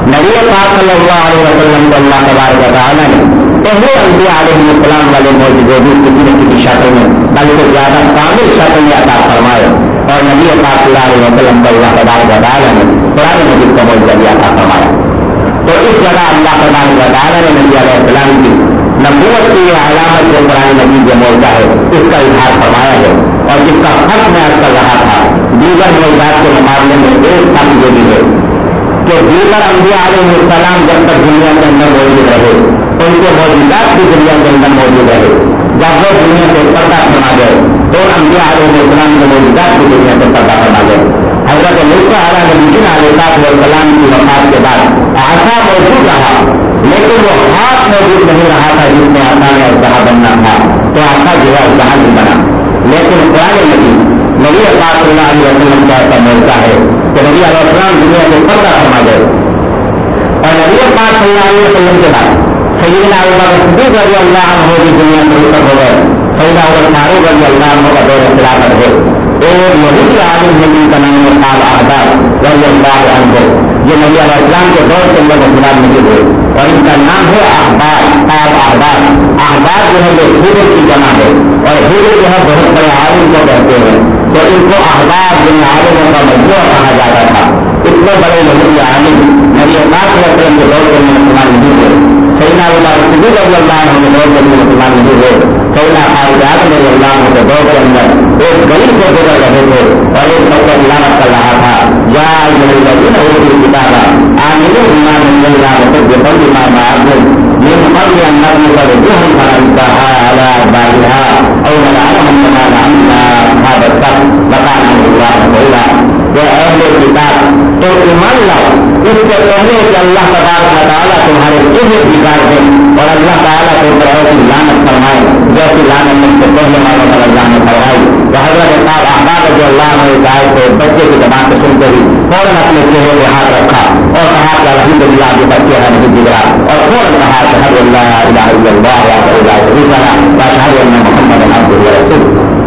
نبی پاک صلی اللہ علیہ وسلم کو اللہ تبارک و تعالیٰ نے پہلے انبیاء علیہ السلام والے موجود کسی نہ کسی شکل میں، بلکہ زیادہ کامل شکل میں عطا فرمائے اور نبی پاک صلی اللہ علیہ وسلم کو اللہ تبارک و تعالیٰ نے قرآن مجید کا موجودہ بھی عطا فرمایا۔ تو اس جگہ اللہ تبارک و تعالیٰ نے نبی علیہ السلام کی نبوت کی یہ علامت جو قرآن مجید جو موجودہ ہے، اس کا اظہار فرمایا ہے۔ اور جس کا حق میں کر رہا تھا، دیگر موجودات کے مقابلے میں ایک حق یہ بھی ہے کہ دیگر انبیاء علیہ السلام جب تک دنیا کے اندر موجود رہے، ان کے موجودات بھی دنیا کے اندر موجود رہے۔ جب وہ دنیا سے پردہ فرما گئے تو انبیاء علیہ السلام کے موجودات بھی دنیا سے پردہ فرما گئے حضرت مرزا علیہ نبی علیہ السلام کی وفات کے بعد آسا موجود رہا، لیکن وہ ہاتھ موجود نہیں رہا تھا جس میں آسان اور جہاں بننا تھا، تو آسا جو ہے جہاں نہیں بنا۔ لیکن قرآن نبی نبی اللہ صلی اللہ علیہ وسلم کا ایسا موقع ہے کہ نبی علیہ السلام دنیا کو پردہ فرما گئے اور نبی پاک صلی اللہ علیہ وسلم کے بعد سیدنا ابو بکر صدیق رضی اللہ عنہ بھی دنیا سے اوپر ہو گئے۔ سیدنا ابو فاروق رضی اللہ عنہ کا دور خلافت ہے ایک یہی عالم ہے جن کا نام قال احباب رضی اللہ عنہ یہ نبی علیہ السلام کے دور کے اندر خلاف نہیں ہوئے۔ اور ان کا نام ہے احباب آب احباب۔ احباب جو ہے وہ سورج کی جمع ہے۔ اور سورج جو ہے بہت بڑے عالم کو کہتے ہیں۔ تو ان کو احباب جن عالموں کا مجموعہ کہا جاتا تھا۔ اتنے بڑے نبی عالم نبی اللہ کے دور کے اندر مسلمان نہیں ہوئے۔ سینا اللہ صدی رضی اللہ عنہ کے دور کے اندر مسلمان نہیں ہوئے۔ سینا خارجات رضی اللہ عنہ کے دور کے اندر ایک غریب کو گزر رہے تھے اور ایک سب کو تلاوت کر رہا تھا۔ جا کتاب آمین امام من قبل ان نرجوهم فنردها على ادبارها او نلعنهم كما لعنا اصحاب الكهف وكان الله غفورا وہ اہل کتاب تو ایمان لاؤ۔ اس سے پہلے کہ اللہ تبارک تعالیٰ تمہارے ذہن بگاڑ دے اور اللہ تعالیٰ کو ایسی لانت فرمائے۔ جیسی لانت تم سے پہلے والوں پر اللہ نے فرمائی۔ تو حضرت صاحب احباب جو اللہ نے چاہے تو بچے کی زبان سے سنتے ہی فوراً اپنے چہرے پہ ہاتھ رکھا اور کہا کہ الحمد للہ جو بچے ہیں نہیں بگڑا اور فوراً کہا کہ حضرت اللہ الہ الا اللہ یا شہر اللہ محمد عبد رسول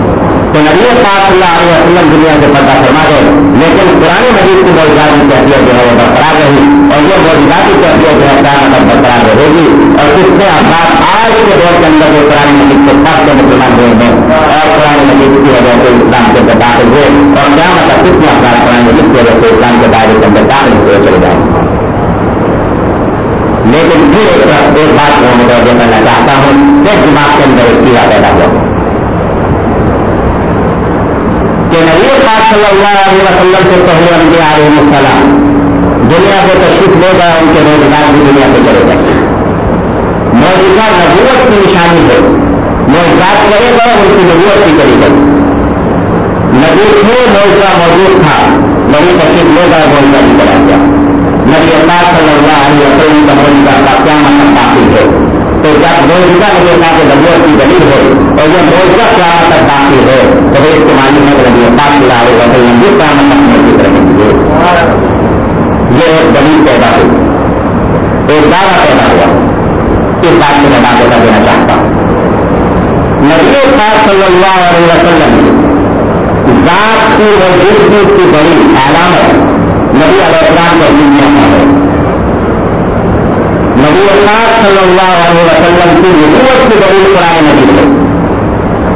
تو نبی پاک اللہ علیہ وسلم دنیا سے پردہ فرما گئے لیکن پرانے مجید کی موجودہ کی کیفیت جو ہے وہ برقرار رہی اور یہ موجودہ کی کیفیت جو ہے مطلب برقرار رہے گی اور اس میں افراد آج کے دور کے اندر جو پرانے مجید کے پاس کے مسلمان ہوئے ہیں اور پرانے مجید کی وجہ سے اسلام کے اندر داخل ہوئے اور کیا مطلب کتنے افراد پرانے مجید کی وجہ سے اسلام کے دائرے کے اندر داخل ہوئے چلے جائیں لیکن پھر ایک بات کو متوجہ کرنا چاہتا ہوں کہ دماغ کے اندر ایک کیڑا پیدا ہوا کہ نبی پاک صلی اللہ علیہ وسلم سے پہلے انبیاء علیہ السلام دنیا کو تشریف لے گئے، ان کے روزگار بھی دنیا سے چلے گئے موجودہ نبوت کی نشانی ہے۔ موجود کرے گا ان کی نبوت کی کری گئی نبی تھے، موجودہ موجود تھا۔ وہی تشریف لے گئے، موجودہ بھی کرا گیا نبی اللہ صلی اللہ علیہ وسلم کا موجودہ کا کیا مطلب باقی ہے۔ تو جب موجودہ نبی اللہ کے نبوت کی دلیل ہے اور یہ موجودہ کیا مطلب باقی ہے تو اس کے معنی میں نبی اللہ صلی اللہ علیہ وسلم بھی کیا مطلب موجود رہیں گے یہ ایک دلیل پیدا ہوئی۔ ایک دعویٰ پیدا ہوا۔ اس بات کو میں بات کر دینا چاہتا ہوں۔ نبی پاک صلی اللہ علیہ وسلم ذات کی وجودگی کی بڑی علامت نبی علیہ السلام کا دنیا میں ہے۔ نبی اللہ صلی اللہ علیہ وسلم کی نبوت کی بڑی قرآن مجید ہے۔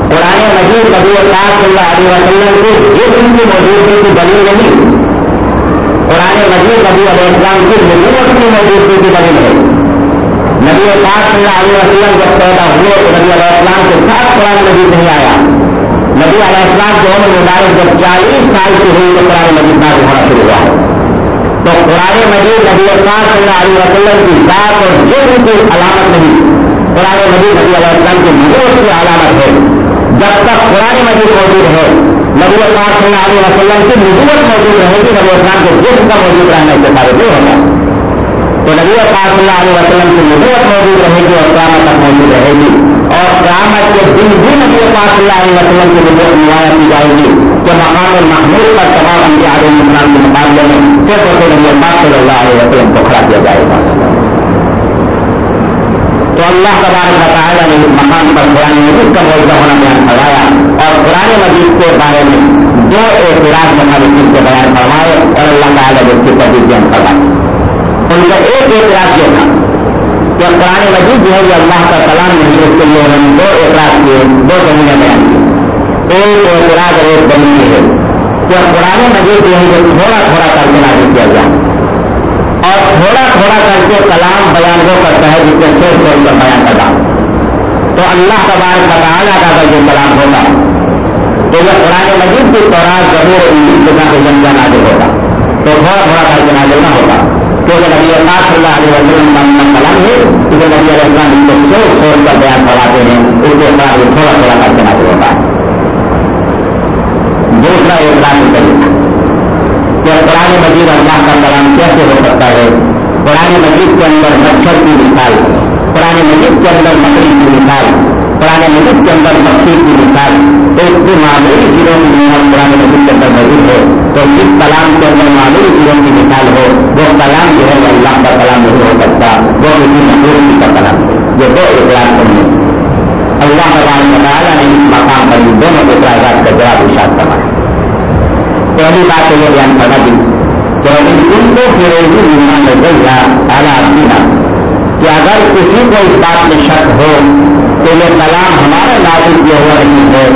قرآن مجید نبی اللہ صلی اللہ علیہ وسلم کی جسم کی موجودگی کی دلیل نہیں، قرآن مجید نبی علیہ السلام کی نبوت کی موجودگی کی دلیل ہے۔ نبی اللہ صلی اللہ علیہ وسلم جب پیدا ہوئے تو نبی علیہ السلام کے ساتھ قرآن مجید نہیں آیا۔ نبی علیہ السلام کے عمر مبارک جب چالیس سال کی ہوئی تو قرآن مجید نہ ہونا شروع ہوا۔ تو قرآن مجید نبی اللہ صلی اللہ علیہ وسلم کی ذات اور جسم کی علامت نہیں۔ قرآن مجید نبی علیہ السلام کی نبوت کی علامت ہے۔ جب تک قرآن مجید موجود ہے نبی اللہ صلی اللہ علیہ وسلم کی نبوت موجود رہے گی، نبی اسلام کے جسم کا موجود رہنے سے سارے نہیں ہوگا۔ تو نبی اللہ صلی اللہ علیہ وسلم کی نبوت موجود رہے گی اور قیامت تک موجود رہے گی۔ اور قیامت کے دن بھی نبی اللہ صلی اللہ علیہ وسلم کی نبوت نمایاں کی جائے گی کہ مقام محمود پر تمام انبیاء علیہ السلام کے مقابلے میں صرف اور نبی اللہ صلی اللہ علیہ وسلم کو کھڑا کیا جائے گا۔ تو اللہ تبارک بتایا نے اس مقام پر قرآن مجید کا موجودہ ہونا بیان کروایا اور قرآن مجید کے بارے میں جو اعتراض مخالف کے بیان کروائے اور اللہ تعالیٰ نے اس کی تبدیل بیان کروائے ان کا ایک اعتراض یہ تھا کہ قرآن مجید جو ہے یہ اللہ کا کلام نہیں اس کے لیے انہوں نے دو اعتراض کیے، دو زمینیں بیان کی ایک اعتراض اور ایک دلیل ہے۔ کہ قرآن مجید جو ہے وہ تھوڑا تھوڑا کر کے نازل کیا گیا۔ اور تھوڑا تھوڑا کر کے کلام بیان وہ کرتا ہے جس سے سوچ سوچ کر بیان کرتا تو اللہ کا بار بتایا کا جو کلام ہوتا تو یہ قرآن مجید کی طرح ضرور انگلش کے ساتھ نازل ہوتا۔ تو تھوڑا تھوڑا کر کے نازل نہ ہوتا۔ کیونکہ نبی اللہ صلی اللہ علیہ وسلم کا اپنا کلام ہے کیونکہ نبی علیہ السلام اس کو سوچ سوچ کر بیان کرواتے ہیں اس کے بعد تھوڑا تھوڑا کر کے نازل ہوتا ہے۔ دوسرا اعتراض طریقہ کہ قرآن مجید اللہ کا کلام کیسے ہو سکتا ہے؟ قرآن مجید کے اندر مچھر کی مثال، قرآن مجید کے اندر مکڑی کی مثال قرآن مجید کے اندر مچھلی کی مثال ایک بھی معمولی چیزوں کی مثال قرآن مجید کے اندر موجود ہے تو جس کلام کے اندر معمولی چیزوں کی مثال ہو، وہ کلام جو ہے وہ اللہ کا کلام نہیں ہو سکتا، وہ کسی مجبوری کا کلام یہ دو اعتراض کریں اللہ تعالیٰ نے اس مقام پر دونوں اعتراضات کا جواب اشاد کروایا پہلی بات تو یہ بیان کرنا دی کہ ان کو پھر ایمان لگ گیا اعلیٰ عبدینا کہ اگر کسی کو اس بات میں شک ہو کہ یہ کلام ہمارا نازل کیا ہوا نہیں ہے،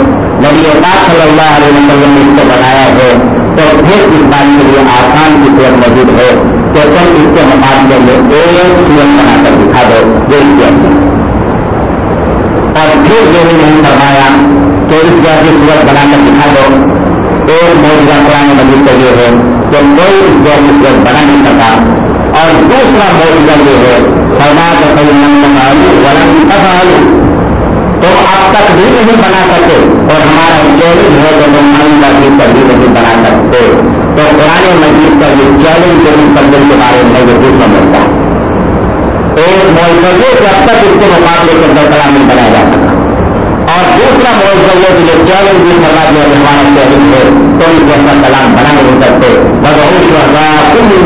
نبی پاک صلی اللہ علیہ وسلم نے اس کو بنایا ہے، تو پھر اس بات کے لیے آسان کی صورت موجود ہے کہ تم اس کے مقابلے میں ایک صورت بنا کر دکھا دو، جو اس کے اور پھر جو نہیں فرمایا کہ اس جیسی صورت بنا کر دکھا دو، ایک موجودہ قرآن مجید کا یہ ہے کہ کوئی اس جیسی صورت بنا نہیں سکا اور دوسرا موجود یہ ہے سونا کا کوئی ورن افعالو تو اب تک بھی نہیں بنا سکے اور ہمارا چیلنج ہے تو تم کا بھی کبھی نہیں بنا سکتے۔ تو پرانے مجید کا یہ چیلنج کے مستقبل کے بارے میں یہ بھی سمجھتا ایک موجود جب تک اس کے مقابلے کے اندر نہیں بنایا جا سکتا اور دوسرا موضوع یہ جو چیلنج بھی کروا دیا ہمارا چیلنج ہے تو ان جیسا کلام بنا نہیں سکتے بہت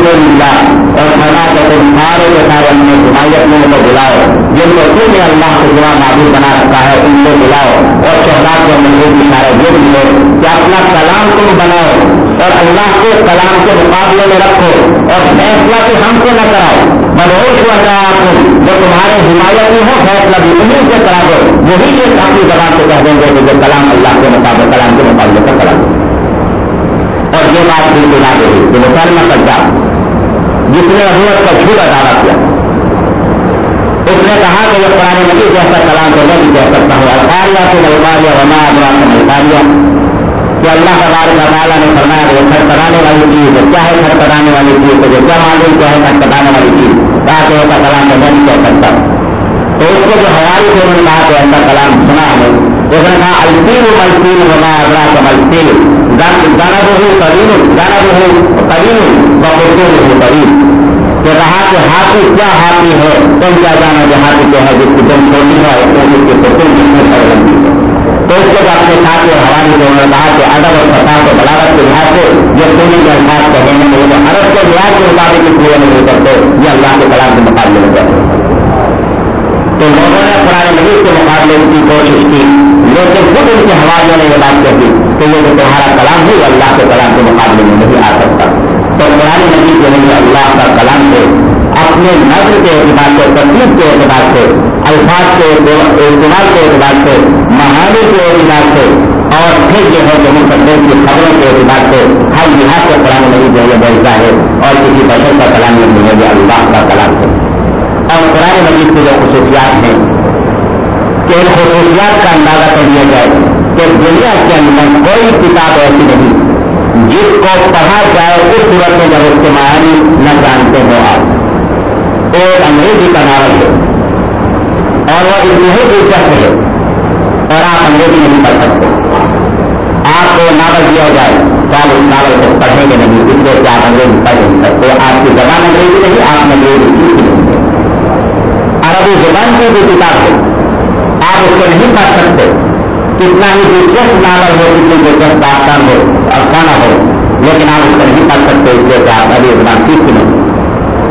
ملا اور سزا کے تم سارے کے سارے اپنے حمایت میں کو بلاؤ، جن کو تم نے اللہ کو جڑا معبود بنا رکھا ہے، ان کو بلاؤ۔ اور شہزاد کو محبوب اشارہ یہ بھی ہے کہ اپنا کلام تم بناؤ، اور اللہ کے کلام کے مقابلے میں رکھو۔ اور فیصلہ کہ ہم کو نہ کراؤ بہت آپ جو تمہارے حمایت میں ہو فیصلہ بھی انہیں سے کرا دو۔ وہی یہ کافی زبان سے کہہ دیں گے کہ جو کلام اللہ کے مطابق کلام کے مقابلے کا کلام اور یہ بات بھی بنا دے کہ مسلم سجا جس نے حضرت کا جھوٹ ادا کیا، اس نے کہا کہ یہ پرانے نبی جیسا کلام تو میں بھی کہہ سکتا ہوں۔ الخاریہ سے نلوار یا وما ابرا سے ملکاریہ کہ اللہ تبارک تعالیٰ نے فرمایا کہ وہ کھڑ کرانے والی چیز کیا ہے کھڑ کرانے والی چیز؟ تو جو کیا معلوم کیا ہے کھڑ کرانے والی چیز؟ کہا کہ ایسا کلام تو میں بھی کہہ سکتا ہوں۔ تو اس کو جو حوالے سے انہوں نے کہا کہ ایسا کلام سنا ہے اس نے کہا الفیل ملفیل ہونا اگلا کا ملفیل گانا جو ہوں کریم گانا جو ہوں کریم بہت ہوں کریم کہ کہا کہ ہاتھی کیا ہاتھی ہے؟ تم کیا جانا جو ہاتھی کیا ہے؟ جس کی تم چھوٹی ہے، اس کی تم جتنے کھڑے بنتی ہے۔ تو اس کے بعد اپنے ساتھ حوالے سے انہوں نے کہا کہ ادب اور فساد اور بلاغت کے لحاظ سے جو سونے کے الفاظ کہیں گے وہ عرب کے لحاظ کے مطابق اس لیے نہیں کرتے، یہ اللہ کے کلام کے مقابلے میں کرتے تو لوگوں نے قرآن مجید کے مقابلے کی کوشش کی لیکن خود ان کے حوالے نے یہ بات کہی کہ یہ جو تمہارا کلام ہے اللہ کے کلام کے مقابلے میں نہیں آ سکتا۔ تو قرآن مجید جو ہے اللہ کا کلام ہے، اپنے نظر کے اعتبار سے تکلیف کے اعتبار سے، الفاظ کے اعتبار کے اعتبار سے مہانی کے اعتبار سے، اور پھر جو ہے جو مقدم کی خبروں کے اعتبار سے ہر لحاظ سے قرآن مجید جو ہے بولتا ہے اور کسی بشر کا کلام نہیں ہے جو اللہ کا کلام ہے۔ اور قرآن مجید کی جو خصوصیات ہیں، کہ ان خصوصیات کا اندازہ کر لیا جائے کہ دنیا کے اندر کوئی کتاب ایسی نہیں جس کو پڑھا جائے اس صورت میں جب اس کے معنی نہ جانتے ہو آپ۔ ایک انگریزی کا ناول ہے اور وہ اتنی دلچسپ ہے، اور آپ انگریزی نہیں پڑھ سکتے۔ آپ کو ناول دیا جائے تو آپ اس ناول کو پڑھیں گے نہیں، اس لیے کہ آپ انگریزی پڑھ نہیں سکتے۔ آپ کی زبان انگریزی نہیں، آپ انگریزی سیکھ نہیں۔ عربی زبان کی بھی کتاب ہے۔ آپ اس کو نہیں پڑھ سکتے۔ کتنا ہی دلچسپ ناول ہو کتنی دلچسپ داستان ہو افسانہ ہو لیکن آپ اس کو نہیں پڑھ سکتے، اس لیے کہ آپ عربی زبان سیکھ لیں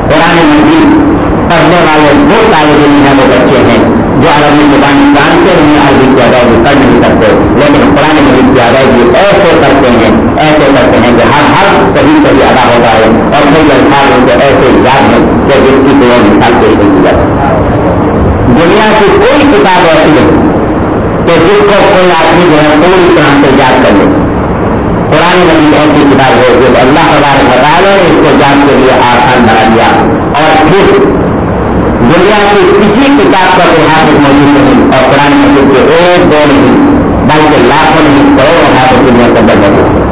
قرآن مزید پڑھنے والے وہ طالب علم ہیں وہ بچے ہیں، جو عربی زبان جانتے ہیں عربی کی ادائیگی کر نہیں سکتے، لیکن پرانے مزید کی ادائیگی ایسے کرتے ہیں، ایسے کرتے ہیں کہ ہر ہر کبھی کبھی ادا ہوتا ہے اور کئی الفاظ ان کو ایسے یاد ہیں کہ جس کی کوئی مثال پیش نہیں کی جاتی دنیا کی کوئی کتاب ایسی نہیں کہ جس کو کوئی آدمی جو ہے پوری طرح سے یاد کر لے۔ پرانی نبی ایسی کتاب ہے جو اللہ تبارک بتا نے اس کو جان کے لیے آسان بنا دیا اور پھر دنیا کی کسی کتاب کا حافظ موجود نہیں اور قرآن مسجد کے ایک دو نہیں، بلکہ لاکھوں نہیں، کروڑوں حافظ دنیا کا بدل موجود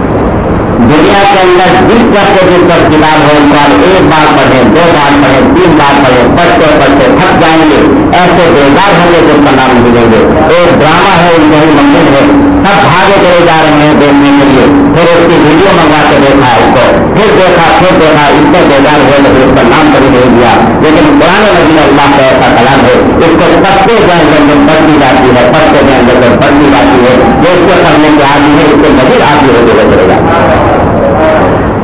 دنیا کے اندر جس طرح سے جس پر کتاب ہو اس ایک بار پڑھیں دو بار پڑھیں تین بار پڑھیں پڑھتے پڑھتے تھک جائیں گے۔ ایسے بیدار ہوں گے جس کا نام ملیں گے۔ ایک ڈرامہ ہے ان کو مقصد ہے۔ سب بھاگے چلے جا رہے ہیں دیکھنے کے لیے۔ پھر اس کی ویڈیو منگوا کے دیکھا اس کو۔ پھر دیکھا پھر دیکھا، اس سے بیدار ہوئے تو اس کا نام کبھی نہیں دیا لیکن پرانے نبی اللہ کا ایسا کلام ہے، اس کو پڑھتے جائیں جب پڑھتی جاتی ہے، پڑھتے جائیں جب پڑھتی جاتی ہے، جو اس کو پڑھنے کے آدمی ہے، اس کے مزید آدمی ہوتے ہوئے چلے جاتا ہے۔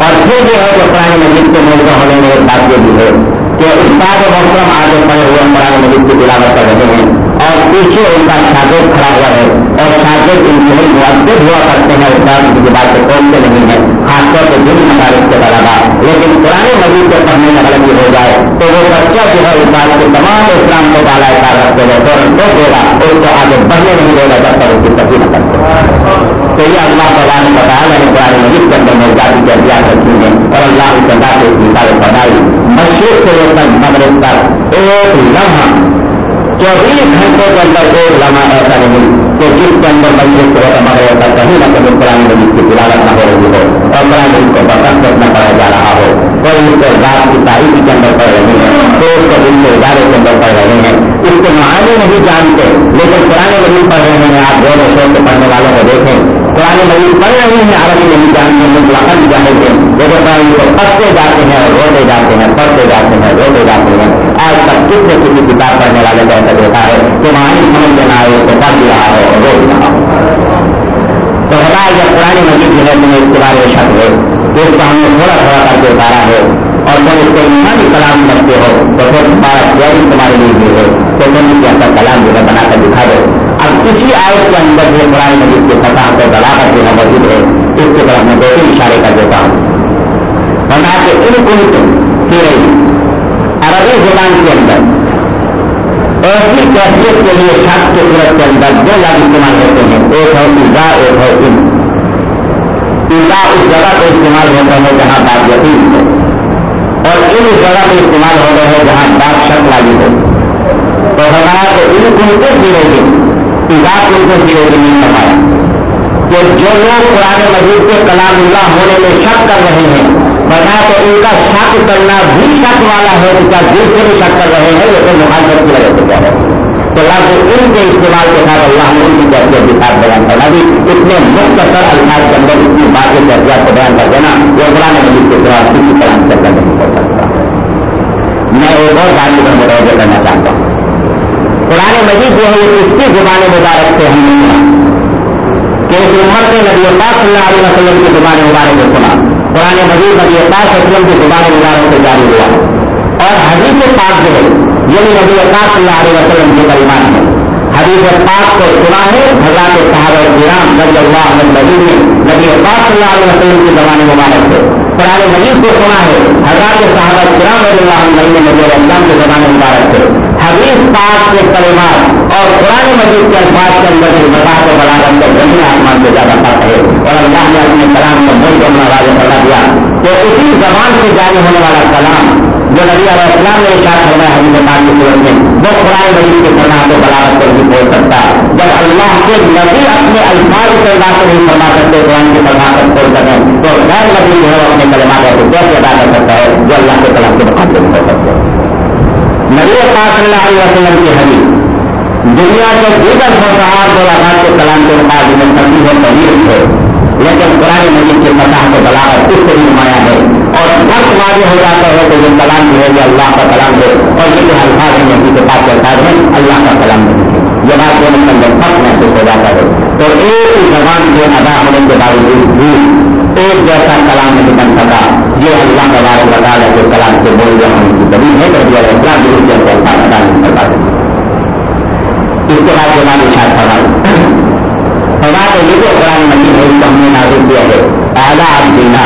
اور پھر جو ہے جو پرانے مجید کے موجودہ ہونے میں ایک بات یہ بھی ہے کہ استاد محترم آگے پڑے ہوئے پرانے مجید کی تلاوت کر رہے ہیں اور پیچھے ان کا شاگرد کھڑا ہوا ہے اور شاگرد انتہائی معذب ہوا کرتے ہیں، استاد کی بات سے کھولتے نہیں ہیں خاص طور سے دن مدارس کے طرح لیکن پرانے مجید کے پڑھنے میں غلطی ہو جائے تو وہ بچہ جو ہے، استاد کے تمام اسلام کو بالا کار رکھتے ہوئے فوراً روک دے گا اس کو آگے بڑھنے نہیں دے گا جب تک اس کی تبدیل نہ کرتے تو یہ اللہ تعالیٰ نے بتایا میں نے پرانے مجید کے اندر موجودہ کی احتیاط رکھی ہے اور اللہ کی اللہ سے مثال بنائی مشرق سے لے کر مغرب تک ایک لمحہ، چوبیس گھنٹوں کے اندر ایک لمحہ ایسا نہیں کہ جس کے اندر مسجد سے ہوتا مگر ہوتا کہیں نہ کہیں قرآن مجید کی تلاوت نہ ہو رہی ہو اور قرآن مجید کو برداشت کرنا پڑا جا رہا ہو۔ کوئی اس کو رات کی تاریخی کے اندر پڑھ رہے ہیں تو اس کو دن کے ادارے کے اندر پڑھ رہے ہیں۔ اس کے معائنے نہیں جانتے، لیکن پرانے مزید پڑھ رہے ہیں۔ آپ دونوں شور کے پڑھنے والوں کو دیکھیں۔ قرآن مزید پڑھ رہے ہیں عرب نہیں جانتے ہیں مطلق جانے کے لیکن قرآن کو پڑھتے جاتے ہیں اور روتے جاتے ہیں، پڑھتے جاتے ہیں، روتے جاتے ہیں۔ آج تک کس سے کسی کتاب پڑھنے والے کو ایسا دیتا ہے؟ کہ وہاں سمجھ میں نہ آئے تو پڑھ رہا ہو اور رو رہا ہو تو بتا جب پرانی مسجد جو ہے، تمہیں اس کے بارے میں شک ہے، تو اس کو ہم نے تھوڑا تھوڑا کر کے اتارا ہے۔ اور جب اس کو ایمانی کلام کرتے ہو، تو پھر تمہارا تیاری تمہارے لیے ہے۔ تو تم اس ایسا کلام جو ہے اسی آیت کے اندر جو قرآن مجید کے فتح کو دلاغت جو موجود ہے، اس کے طرف میں دو تین اشارے کر دیتا ہوں۔ بنا کے ان کن کی عربی زبان کے اندر، ایسی کیفیت کے لیے شخص کے صورت کے اندر دو لفظ استعمال ہوتے ہیں، ایک ہے ایزا ایک ہے ان۔ ایزا اس جگہ پہ استعمال ہوتا ہے جہاں بات یقین ہو اور ان اس جگہ پہ استعمال ہوتے ہیں جہاں بات شک والی ہو تو ہمارا تو ان کن کو بھی رہے ان کو شروع نہیں فرمایا کہ جو لوگ قرآن مجید کے کلام اللہ ہونے میں شک کر رہے ہیں، بنا تو ان کا شک کرنا بھی شک والا ہے، ان کا دل سے بھی شک کر رہے ہیں لیکن مخالفت کی وجہ سے کیا ہے تو لفظ ان کے استعمال کے ساتھ اللہ نے ان کی جیسے بات بیان کرنا بھی اتنے مختصر الفاظ کے اندر اتنی باتیں جذبات کو بیان کر دینا، وہ قرآن مجید کے خلاف کسی کلام سے نہیں کر سکتا۔ میں ایک اور بات کی متوجہ کرنا چاہتا ہوں۔ قرآن مجید جو ہے اس کی زبان مبارک سے ہم نے سنا۔ کہ اس عمر سے نبی پاک صلی اللہ علیہ وسلم کی زبان مبارک سے سنا۔ قرآن مجید نبی پاک وسلم کی زبان مبارک سے جاری ہوا۔ اور حدیث پاک جو ہے، یہ بھی نبی پاک صلی اللہ علیہ وسلم کی کلمات ہے۔ حدیث پاک کو سنا ہے حضرات صحابہ کرام نبی اللہ احمد نبی نے نبی پاک صلی اللہ علیہ وسلم کی زبان مبارک سے۔ قرآن مجید کو سنا ہے حضرات صحابہ کرام رضی اللہ عنہ نبی نے نبی السلام کی زبان مبارک سے۔ حدیث پاک کے کلمات اور قرآن مجید کے الفاظ کے اندر جو بتا کو بڑا کر کے زمین آسمان سے زیادہ پاک ہے اور اللہ نے اپنے کلام کو ملک اپنا واضح بتا دیا کہ اسی زبان سے جاری ہونے والا کلام جو نبی علیہ السلام نے اشاعت ہونا ہے، حدیث پاک کی صورت میں، وہ قرآن مجید کے کلام کو بلاغت کر بھی بول سکتا جب اللہ کے نبی اپنے الفاظ سے اللہ سے نہیں فرما سکتے، قرآن کی بلاغت کھول سکیں تو غیر نبی جو ہے اپنے کلمات کو کیسے ادا کر سکتا ہے جو اللہ کے کلام کے مقابلے میں ہو سکتے؟ ہیں نبی پاک صلی اللہ علیہ وسلم کی حدیث، دنیا کے دیگر فوجات دو آزاد کے کلام کے مقابلے میں سبھی ہے طویل ہے لیکن قرآن مجید کے فتح کو بلاغت اس سے بھی نمایاں ہے۔ اور فرق واضح ہو جاتا ہے کہ یہ کلام جو ہے، یہ اللہ کا کلام ہے۔ اور یہ جو الفاظ ہیں نبی کے پاس کے الفاظ ہیں، اللہ کا کلام ہے۔ یہ بات دونوں کے اندر فرق محسوس ہو جاتا ہے۔ تو ایک زبان کے ادا ہونے کے باوجود بھی ایک جیسا کلام نہیں بن سکا یہ اللہ کا بار بتا ہے کہ کلام سے بول گیا ہم کی کبھی ہے کر دیا اسلام بھی اس کے اندر ادا نہیں کر اس کے بعد جو بات اشار فرمائی۔ فرما تو یہ جو قرآن مجید ہے، اس کو ہم نے نازل کیا ہے۔ اعلیٰ آپ دینا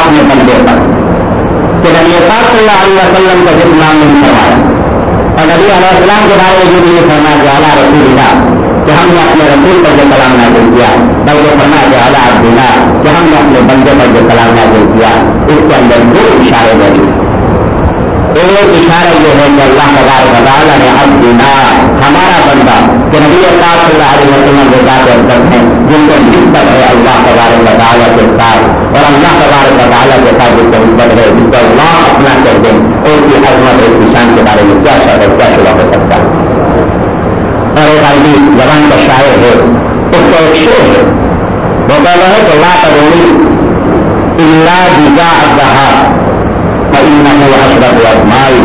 اپنے بندے پر۔ کہ نبی پاک صلی اللہ علیہ وسلم کا جس نام نہیں فرمایا۔ اور نبی علیہ السلام کے بارے میں جو یہ فرمایا کہ اعلیٰ رسول اللہ۔ کہ ہم نے اپنے رسول پر جو کلام نازل کیا، بلکہ فرما کے اعلیٰ دینا کہ ہم نے اپنے بندے پر جو کلام نازل کیا، اس کے اندر دو اشارے بنے ایک اشارہ یہ ہے کہ اللہ تبار وزالہ نے اب دینا ہمارا بندہ، کہ نبی پاک صلی اللہ علیہ وسلم جو ذات عزت ہیں جن کو نسبت ہے اللہ تبار وزالہ کے ساتھ، اور اللہ تبار وزالہ کے ساتھ جن کو نسبت ہے، جس کو اللہ اپنا کر دیں اس کی عظمت اور کسان کے بارے میں کیا شعر کیا شبہ ہو سکتا ہے۔ اور ایک آدمی زبان کا شاعر ہے اس کا ایک شور ہے۔ وہ کہہ رہے کہ لا کرونی اللہ دیجا ابدہا اشرف ازمائی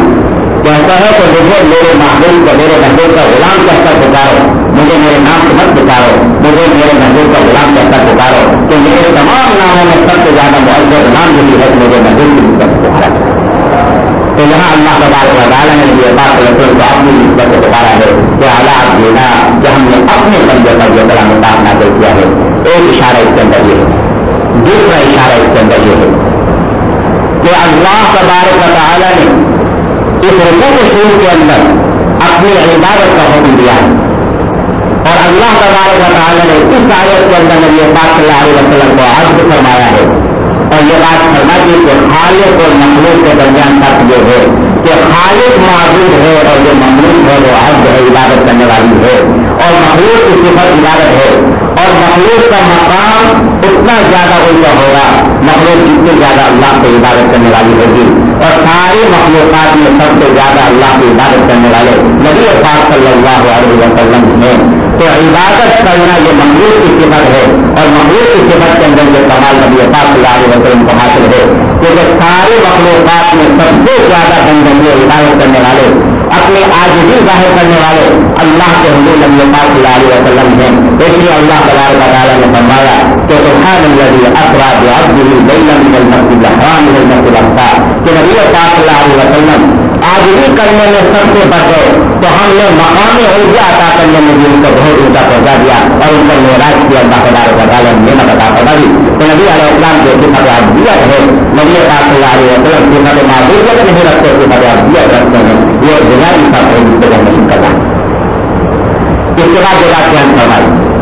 کہتا ہے کہ مجھے میرے محبوب کا، میرے محبوب کا غلام کہہ کر پکارو۔ مجھے میرے نام سے مت پکارو۔ مجھے میرے محبوب کا غلام کہہ کر پکارو۔ کہ میرے تمام ناموں میں سب سے زیادہ معذر نام جو ہے، مجھے محبوب کی نسبت پکارا تو یہاں اللہ تبارک تعالیٰ نے یہ بات رسول کو اپنی نسبت سے بتایا ہے کہ حالات دینا کہ ہم نے اپنے بندے پر جو کلام پاک نازل کیا ہے، ایک اشارہ اس کے اندر یہ ہے، دوسرا اشارہ اس کے اندر یہ ہے کہ اللہ تبارک تعالیٰ نے اس رقو کے شروع کے اندر اپنی عبادت کا حکم دیا ہے۔ اور اللہ تبارک تعالیٰ نے اس آیت کے اندر یہ پاک صلی اللہ علیہ وسلم کو عرض فرمایا ہے اور یہ بات فرما دی کہ خالق اور مخلوق کے درمیان فرق جو ہے کہ خالق معذور ہے اور جو مخلوق ہے وہ عبد ہے، عبادت کرنے والی ہے۔ اور مخلوق کی صفت عبادت ہے۔ اور اور مخلوق کا مقام اتنا زیادہ اونچا ہوگا، مخلوق جتنی زیادہ اللہ کو عبادت کرنے والی ہوگی۔ اور ساری مخلوقات میں سب سے زیادہ اللہ کی عبادت کرنے والے نبی پاک صلی اللہ علیہ وسلم ہیں۔ تو عبادت کرنا یہ مخلوق کی صفت ہے اور مخلوق کی صفت کے اندر جو کمال نبی پاک صلی اللہ علیہ وسلم کو حاصل ہے کہ ساری مخلوقات میں سب سے زیادہ بندگی عبادت کرنے والے، اپنے آج بھی ظاہر کرنے والے اللہ کے حضور نبی پاک صلی اللہ علیہ وسلم ہیں۔ اس لیے اللہ تعالیٰ تعالیٰ نے فرمایا کہ سبحان الذي اسرا بعبده ليلا من المسجد الحرام الى المسجد الاقصى کہ نبی پاک صلی اللہ علیہ وسلم آج بھی کرنے میں سب سے بڑھ گئے، تو ہم نے مقام عرضہ عطا کرنے میں بھی ان کو بہت اونچا پہنچا دیا اور ان پر معراج کیا اللہ تعالیٰ تعالیٰ نے نعمت عطا کرا دی تو نبی علیہ السلام جو صفت عبدیت ہے۔ نبی پاک صلی اللہ علیہ وسلم صفت معبودیت نہیں رکھتے، صفت عبدیت رکھتے ہیں۔ یہ گزاری کا ہے، جس نہیں کرنا اس کے بعد جو بات بیان فرمائی۔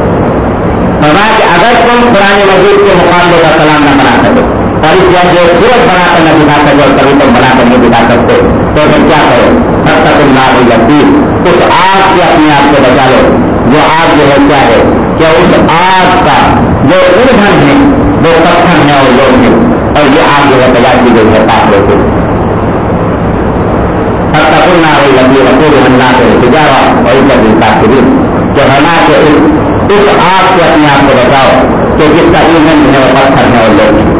فرمایا کہ اگر تم پرانے مزید کے مقابلے کا سلام نہ بنا سکے اور اس جو سورج بنا کر نہ دکھا سکے اور کبھی تم بنا کر نہیں دکھا سکتے، تو پھر کیا کرو؟ سب تک نہ ہو جاتی اس آگ سے اپنے آپ کو بچا لو۔ جو آگ جو ہے کیا ہے؟ کیا اس آگ کا جو ایندھن ہے، وہ پتھر ہے اور لوگ ہیں اور یہ آگ جو ہے تیار کی گئی ہے، پاک لوگ سب تک نہ ہو جاتی اور اس کا دل کا ہنا کے اس آگ سے اپنے آپ کو بچاؤ، کہ جس کا ایندھن ہے، وہ پتھر ہے اور لوگ ہیں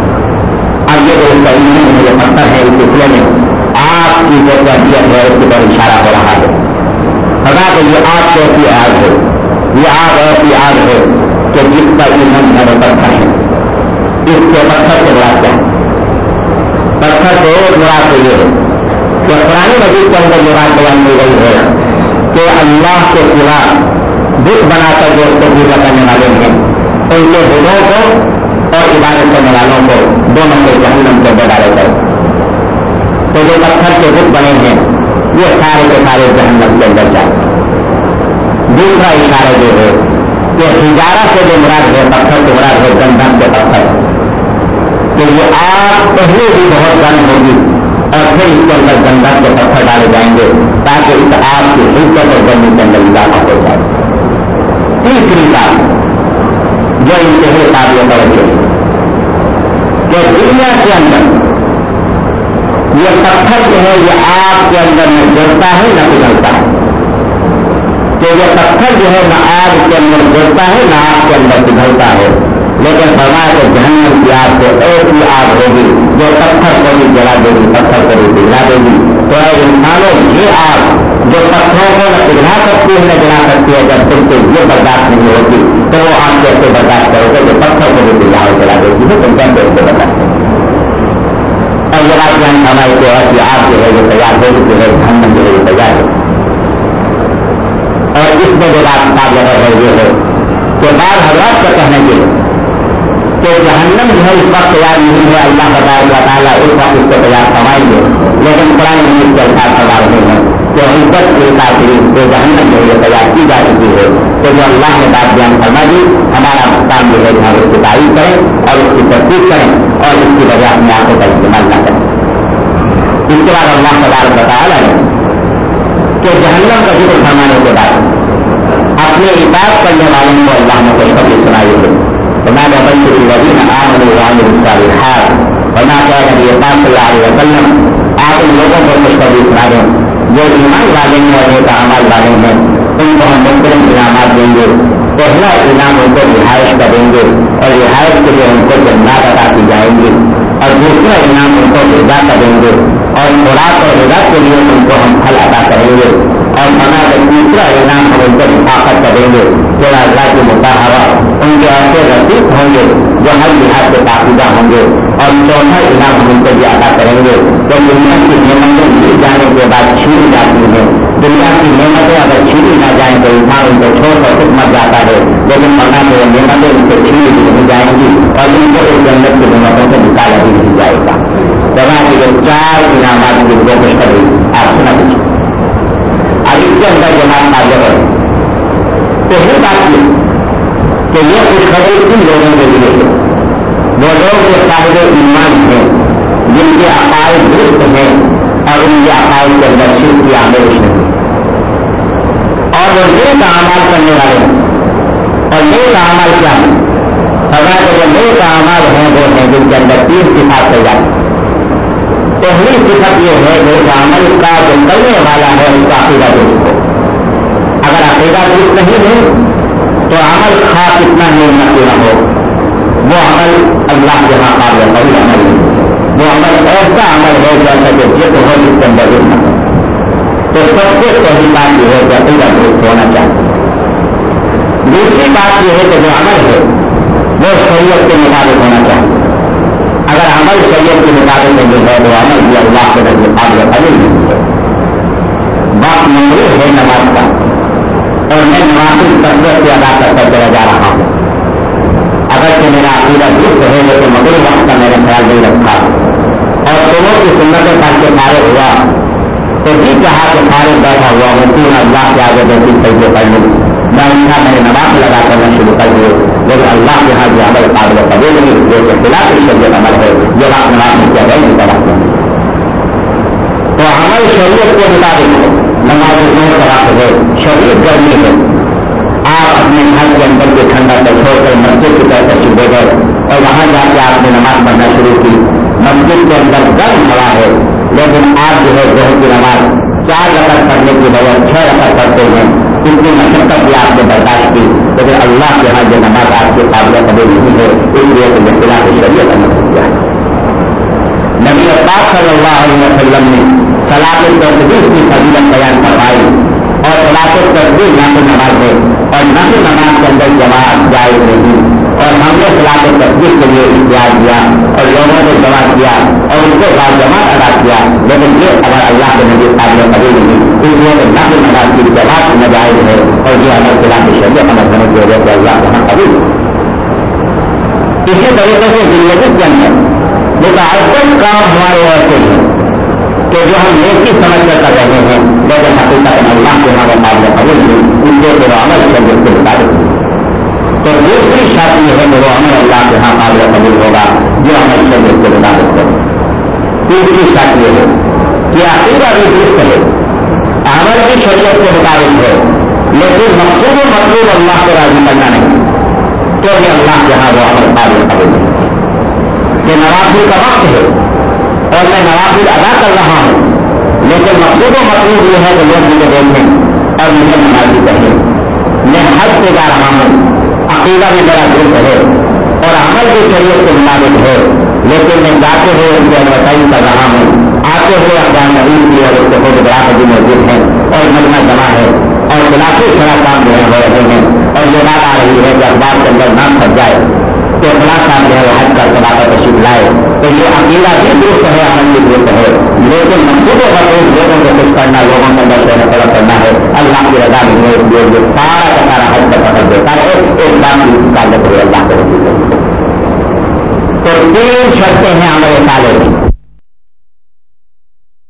اب یہ جو اس کا ایندھن جو پتھر ہے، اس سلسلے میں آپ کی جو تربیت ہے، اس پر اشارہ ہو رہا ہے۔ خدا کہ یہ آگ کیسی آگ ہے؟ یہ آگ ایسی آگ ہے کہ جس کا ایندھن ہے وہ پتھر ہے اس کے پتھر سے بڑا کیا؟ پتھر سے بڑا تو یہ ہے کہ پرانی مزید کے اندر جو بات بیان کی گئی ہے کہ اللہ کے سوا دکھ بنا کر جو اس کو پوجا کرنے والے ہیں، ان کے دلوں کو اور عبادت کرنے والوں کو دونوں کے جہنم کے ڈالے گئے۔ تو جو پتھر کے رخ بنے ہیں، یہ سارے کے سارے جہنم کے اندر جائے دوسرا اشارہ جو ہے کہ ہزارہ سے جو مراد ہے پتھر کے مراد ہے گندم کے پتھر۔ کہ یہ آگ پہلے بھی بہت گرم ہوگی اور پھر اس کے اندر گندم کے پتھر ڈالے جائیں گے تاکہ اس آگ کی حرکت اور گرمی کے اندر اضافہ ہو جائے۔ تیسری بات جو انتہائی قابل توجہ کہ دنیا کے اندر یہ پتھر جو ہے، یہ آگ کے اندر نہ جڑتا ہے، نہ پگھلتا ہے۔ کہ یہ پتھر جو ہے نہ آگ کے اندر جڑتا ہے، نہ آگ کے اندر پگھلتا ہے۔ لیکن فرمایا کہ جہنم کی آگ کو ایسی آگ ہوگی، جو پتھر کو بھی جلا دے گی، پتھر کو بھی پگھلا دے گی۔ تو انسانوں، یہ آگ جو پتھروں کو نہ پگھلا سکتی ہے، نہ جلا سکتی ہے، جب تم سے یہ برداشت نہیں ہوتی تو وہ آپ کیسے برداشت کرو گے جو پتھر کو بھی پگھلا چلا دے گی۔ تو کیسے اس کو برداشت اور یہ بات جان ہماری جو ہے کہ آپ جو ہے وہ تیار ہو چکے ہے جہنم جو ہے تیار ہے اور اس میں جو بات بات لگا ہے یہ ہے کہ بعض حضرات کا کہنے کے کہ جہنم جو ہے اس وقت تیار نہیں ہے، اللہ بتا اللہ تعالیٰ اس وقت اس کو تیار کروائیں گے۔ لیکن قرآن مجید کے الفاظ سوال رہے ہیں کہ حکت کے کافری جو جہنم جو ہے تیار کی جا چکی ہے۔ تو جو اللہ نے بات بیان فرما دی، ہمارا کام جو ہے کہ ہم اس کی تعریف کریں اور اس کی تصدیق کریں اور اس کی وجہ اپنے آنکھوں کا استعمال نہ کریں۔ اس کے بعد اللہ تعالیٰ بتا رہا ہے کہ جہنم کا ذکر فرمانے کے بعد اپنے اطاعت کرنے والوں کو اللہ نے کوئی خوشخبری سنائی ہے وما نبشر الذين آمنوا وعملوا الصالحات، وما كان نبي صلى الله عليه وسلم۔ آپ ان لوگوں کو خوشخبری سنا دیں۔ جو ایمان والے ہیں اور ایک عمل والے ہیں، ان کو ہم مختلف انعامات دیں گے۔ پہلا انعام ان کو رہائش کا دیں گے اور رہائش کے لیے ان کو جنات ادا کی جائیں گی۔ اور دوسرا انعام ان کو رضا کا دیں گے اور خوراک اور رضا کے لیے ان کو ہم پھل ادا کریں گے اور بنا کر دوسرا انعام ہم ان کو حفاظت کریں گے تیرا اللہ کی مطالعہ، ان کے ایسے رسیق ہوں گے جو ہر لحاظ سے پاکیزہ ہوں گے اور چوتھا انعام ہم ان کو بھی ادا کریں گے تو دنیا کی نعمتیں مل جانے کے بعد چھین جاتی ہیں۔ دنیا کی نعمتیں اگر چھینی نہ جائیں تو انسان ان کو چھوڑ کر خود مر جاتا ہے۔ لیکن بنا کے نعمتیں ان سے چھینی نہیں جائیں گی اور ان کو اس جنت کی نعمتوں سے نکالا بھی نہیں جائے گا۔ جگہ کے جو چار انعامات کی کوشش کریں آپ سنا دیجیے اب اس کے اندر جماعت حاضر ہے پہلی بات یہ کہ یہ خوشخبری کن لوگوں کے لیے وہ لوگ جو صاحب ایمان ہیں، جن کے عقائد درست ہیں اور ان کے عقائد کے اندر شرک کی آمیش نہیں۔ اور وہ دل کا عمل کرنے والے ہیں۔ اور نیک عمل کیا ہے سزا کے جو نیک عمل ہیں وہ ہیں جن کے اندر تین صفات ہو جاتی پہلی صفت یہ ہے نیک عمل کا جو کرنے والا ہے، اس کا عقیدہ درست ہو۔ اگر عقیدہ درست نہیں ہے تو عمل خاص اتنا نہیں نہ ہو۔ وہ عمل اللہ کے یہاں قابل قبول عمل نہیں وہ عمل ایسا عمل ہے جیسا کہ جس ہو جس کے اندر نہ ہو۔ تو سب سے پہلی بات یہ ہے کہ عقیدہ درست ہونا چاہیے۔ دوسری بات یہ ہے کہ جو عمل ہے، وہ شریعت کے مطابق ہونا چاہیے۔ اگر عمل شریعت کے مطابق نہیں ہے، تو عمل بھی اللہ کے نظر قابل قبول نہیں ہے۔ بات ممرو ہے نماز کا۔ اور میں نماز تصویر سے ادا کرتا چلا جا رہا ہوں۔ اگر کہ میرا عقیدہ درست ہے، لیکن مغرب وقت کا میں نے خیال نہیں رکھا اور دونوں کی سنتیں پڑھ کے فارغ ہوا۔ تو بھی کہا کہ فارغ بیٹھا ہوا ہوں پورا اللہ کے آگے بیٹھی صحیح پڑھ لوں میں اٹھا میں نے نماز لگا کرنا شروع کر دیے لیکن اللہ کے ہاں جو عمل قابل قبول نہیں، جو کہ خلاف شریعت عمل ہے، جو آپ نماز میں کیا گئے تو عمل شریعت کے مطابق نماز میں خراب ہے۔ شریعت گرمی ہے۔ آپ اپنے گھر کے اندر کے ٹھنڈا پر چھوڑ کر مسجد کی طرف تشریف دے گئے اور وہاں جا کے آپ نے نماز پڑھنا شروع کی۔ مسجد کے اندر گرم ہوا ہے۔ لیکن آپ جو ہے گھر کی نماز چار رقم پڑھنے کی بجائے چھ رقم پڑھتے ہیں اتنی مشقت بھی آپ نے برداشت کی لیکن اللہ کے ہاں جو نماز آپ کے قابل قبول نہیں ہے، اس لیے کہ میں خلاف شریعت عمل کیا ہے نبی اقبال صلی اللہ علیہ وسلم نے سلاق تصویر کی فضیلت بیان کروائی اور سلاق تصویر نقل نماز ہے اور نقل نماز کے اندر جماعت جائز نہیں۔ اور ہم نے خلاف تصویر کے لیے اختیار دیا اور لوگوں نے جمع کیا اور اس کے بعد جماعت ادا کیا۔ لیکن یہ اگر اللہ کے نبی قابل قبول نہیں اس لیے نقل نماز کی جماعت نجائز ہے اور یہ اگر خلاف شریعت عمل ہونے کی وجہ سے اللہ وہاں قبول اسی طریقے سے زندگی کے اندر جو افضل کام ہمارے ایسے ہیں کہ جو ہم نیکی سمجھ کر کر رہے ہیں، لیکن حقیقت اللہ کے ہمارے قابل قبول نہیں، ان کو عمل شریعت کے مطابق تو دوسری شرط یہ ہے کہ وہ عمل اللہ کے ہاں قابل قبول ہوگا، جو عمل شریعت کے مطابق ہو تیسری شرط یہ ہے کہ عقیدہ بھی درست ہے۔ عمل بھی شریعت کے مطابق ہے لیکن مقصود و مقصود اللہ کو راضی کرنا نہیں۔ تو یہ اللہ کے ہاں وہ عمل قابل قبول نہیں یہ نوازی کا وقت ہے، اور میں نوازی ادا کر رہا ہوں۔ لیکن مقصود و مقصود یہ ہے کہ لوگ مجھے دیکھیں اور مجھے نمازی کہیں۔ میں حج سے جا رہا ہوں عقیدہ بھی بڑا درست ہے اور عمل بھی شریعت کے مطابق ہے۔ لیکن میں جاتے ہوئے ان کی ایڈورٹائز کر رہا ہوں۔ آتے ہوئے افغان نبی کی اور اس کے خود گراہ بھی موجود ہیں اور مجمع جمع ہے اور خلافی خراب کام جو ہے ہو رہے ہیں۔ اور یہ بات آ رہی ہے کہ اخبار کے اندر نام پھنس جائے۔ کہ خلاف صاحب جو ہے حج کا کے واپس تشریف لائے۔ تو یہ عقیدہ بھی درست ہے، عمل بھی درست ہے۔ لیکن مسجد و مقصود لوگوں کو کچھ کرنا، لوگوں کو اندر سے طلب کرنا ہے، اللہ کی رضا میں جو سارا کا سارا حج کا سفر دیتا ہے ایک بات کی تعلق ہے اللہ کو تو تین شرطیں ہیں ہمارے سالے میں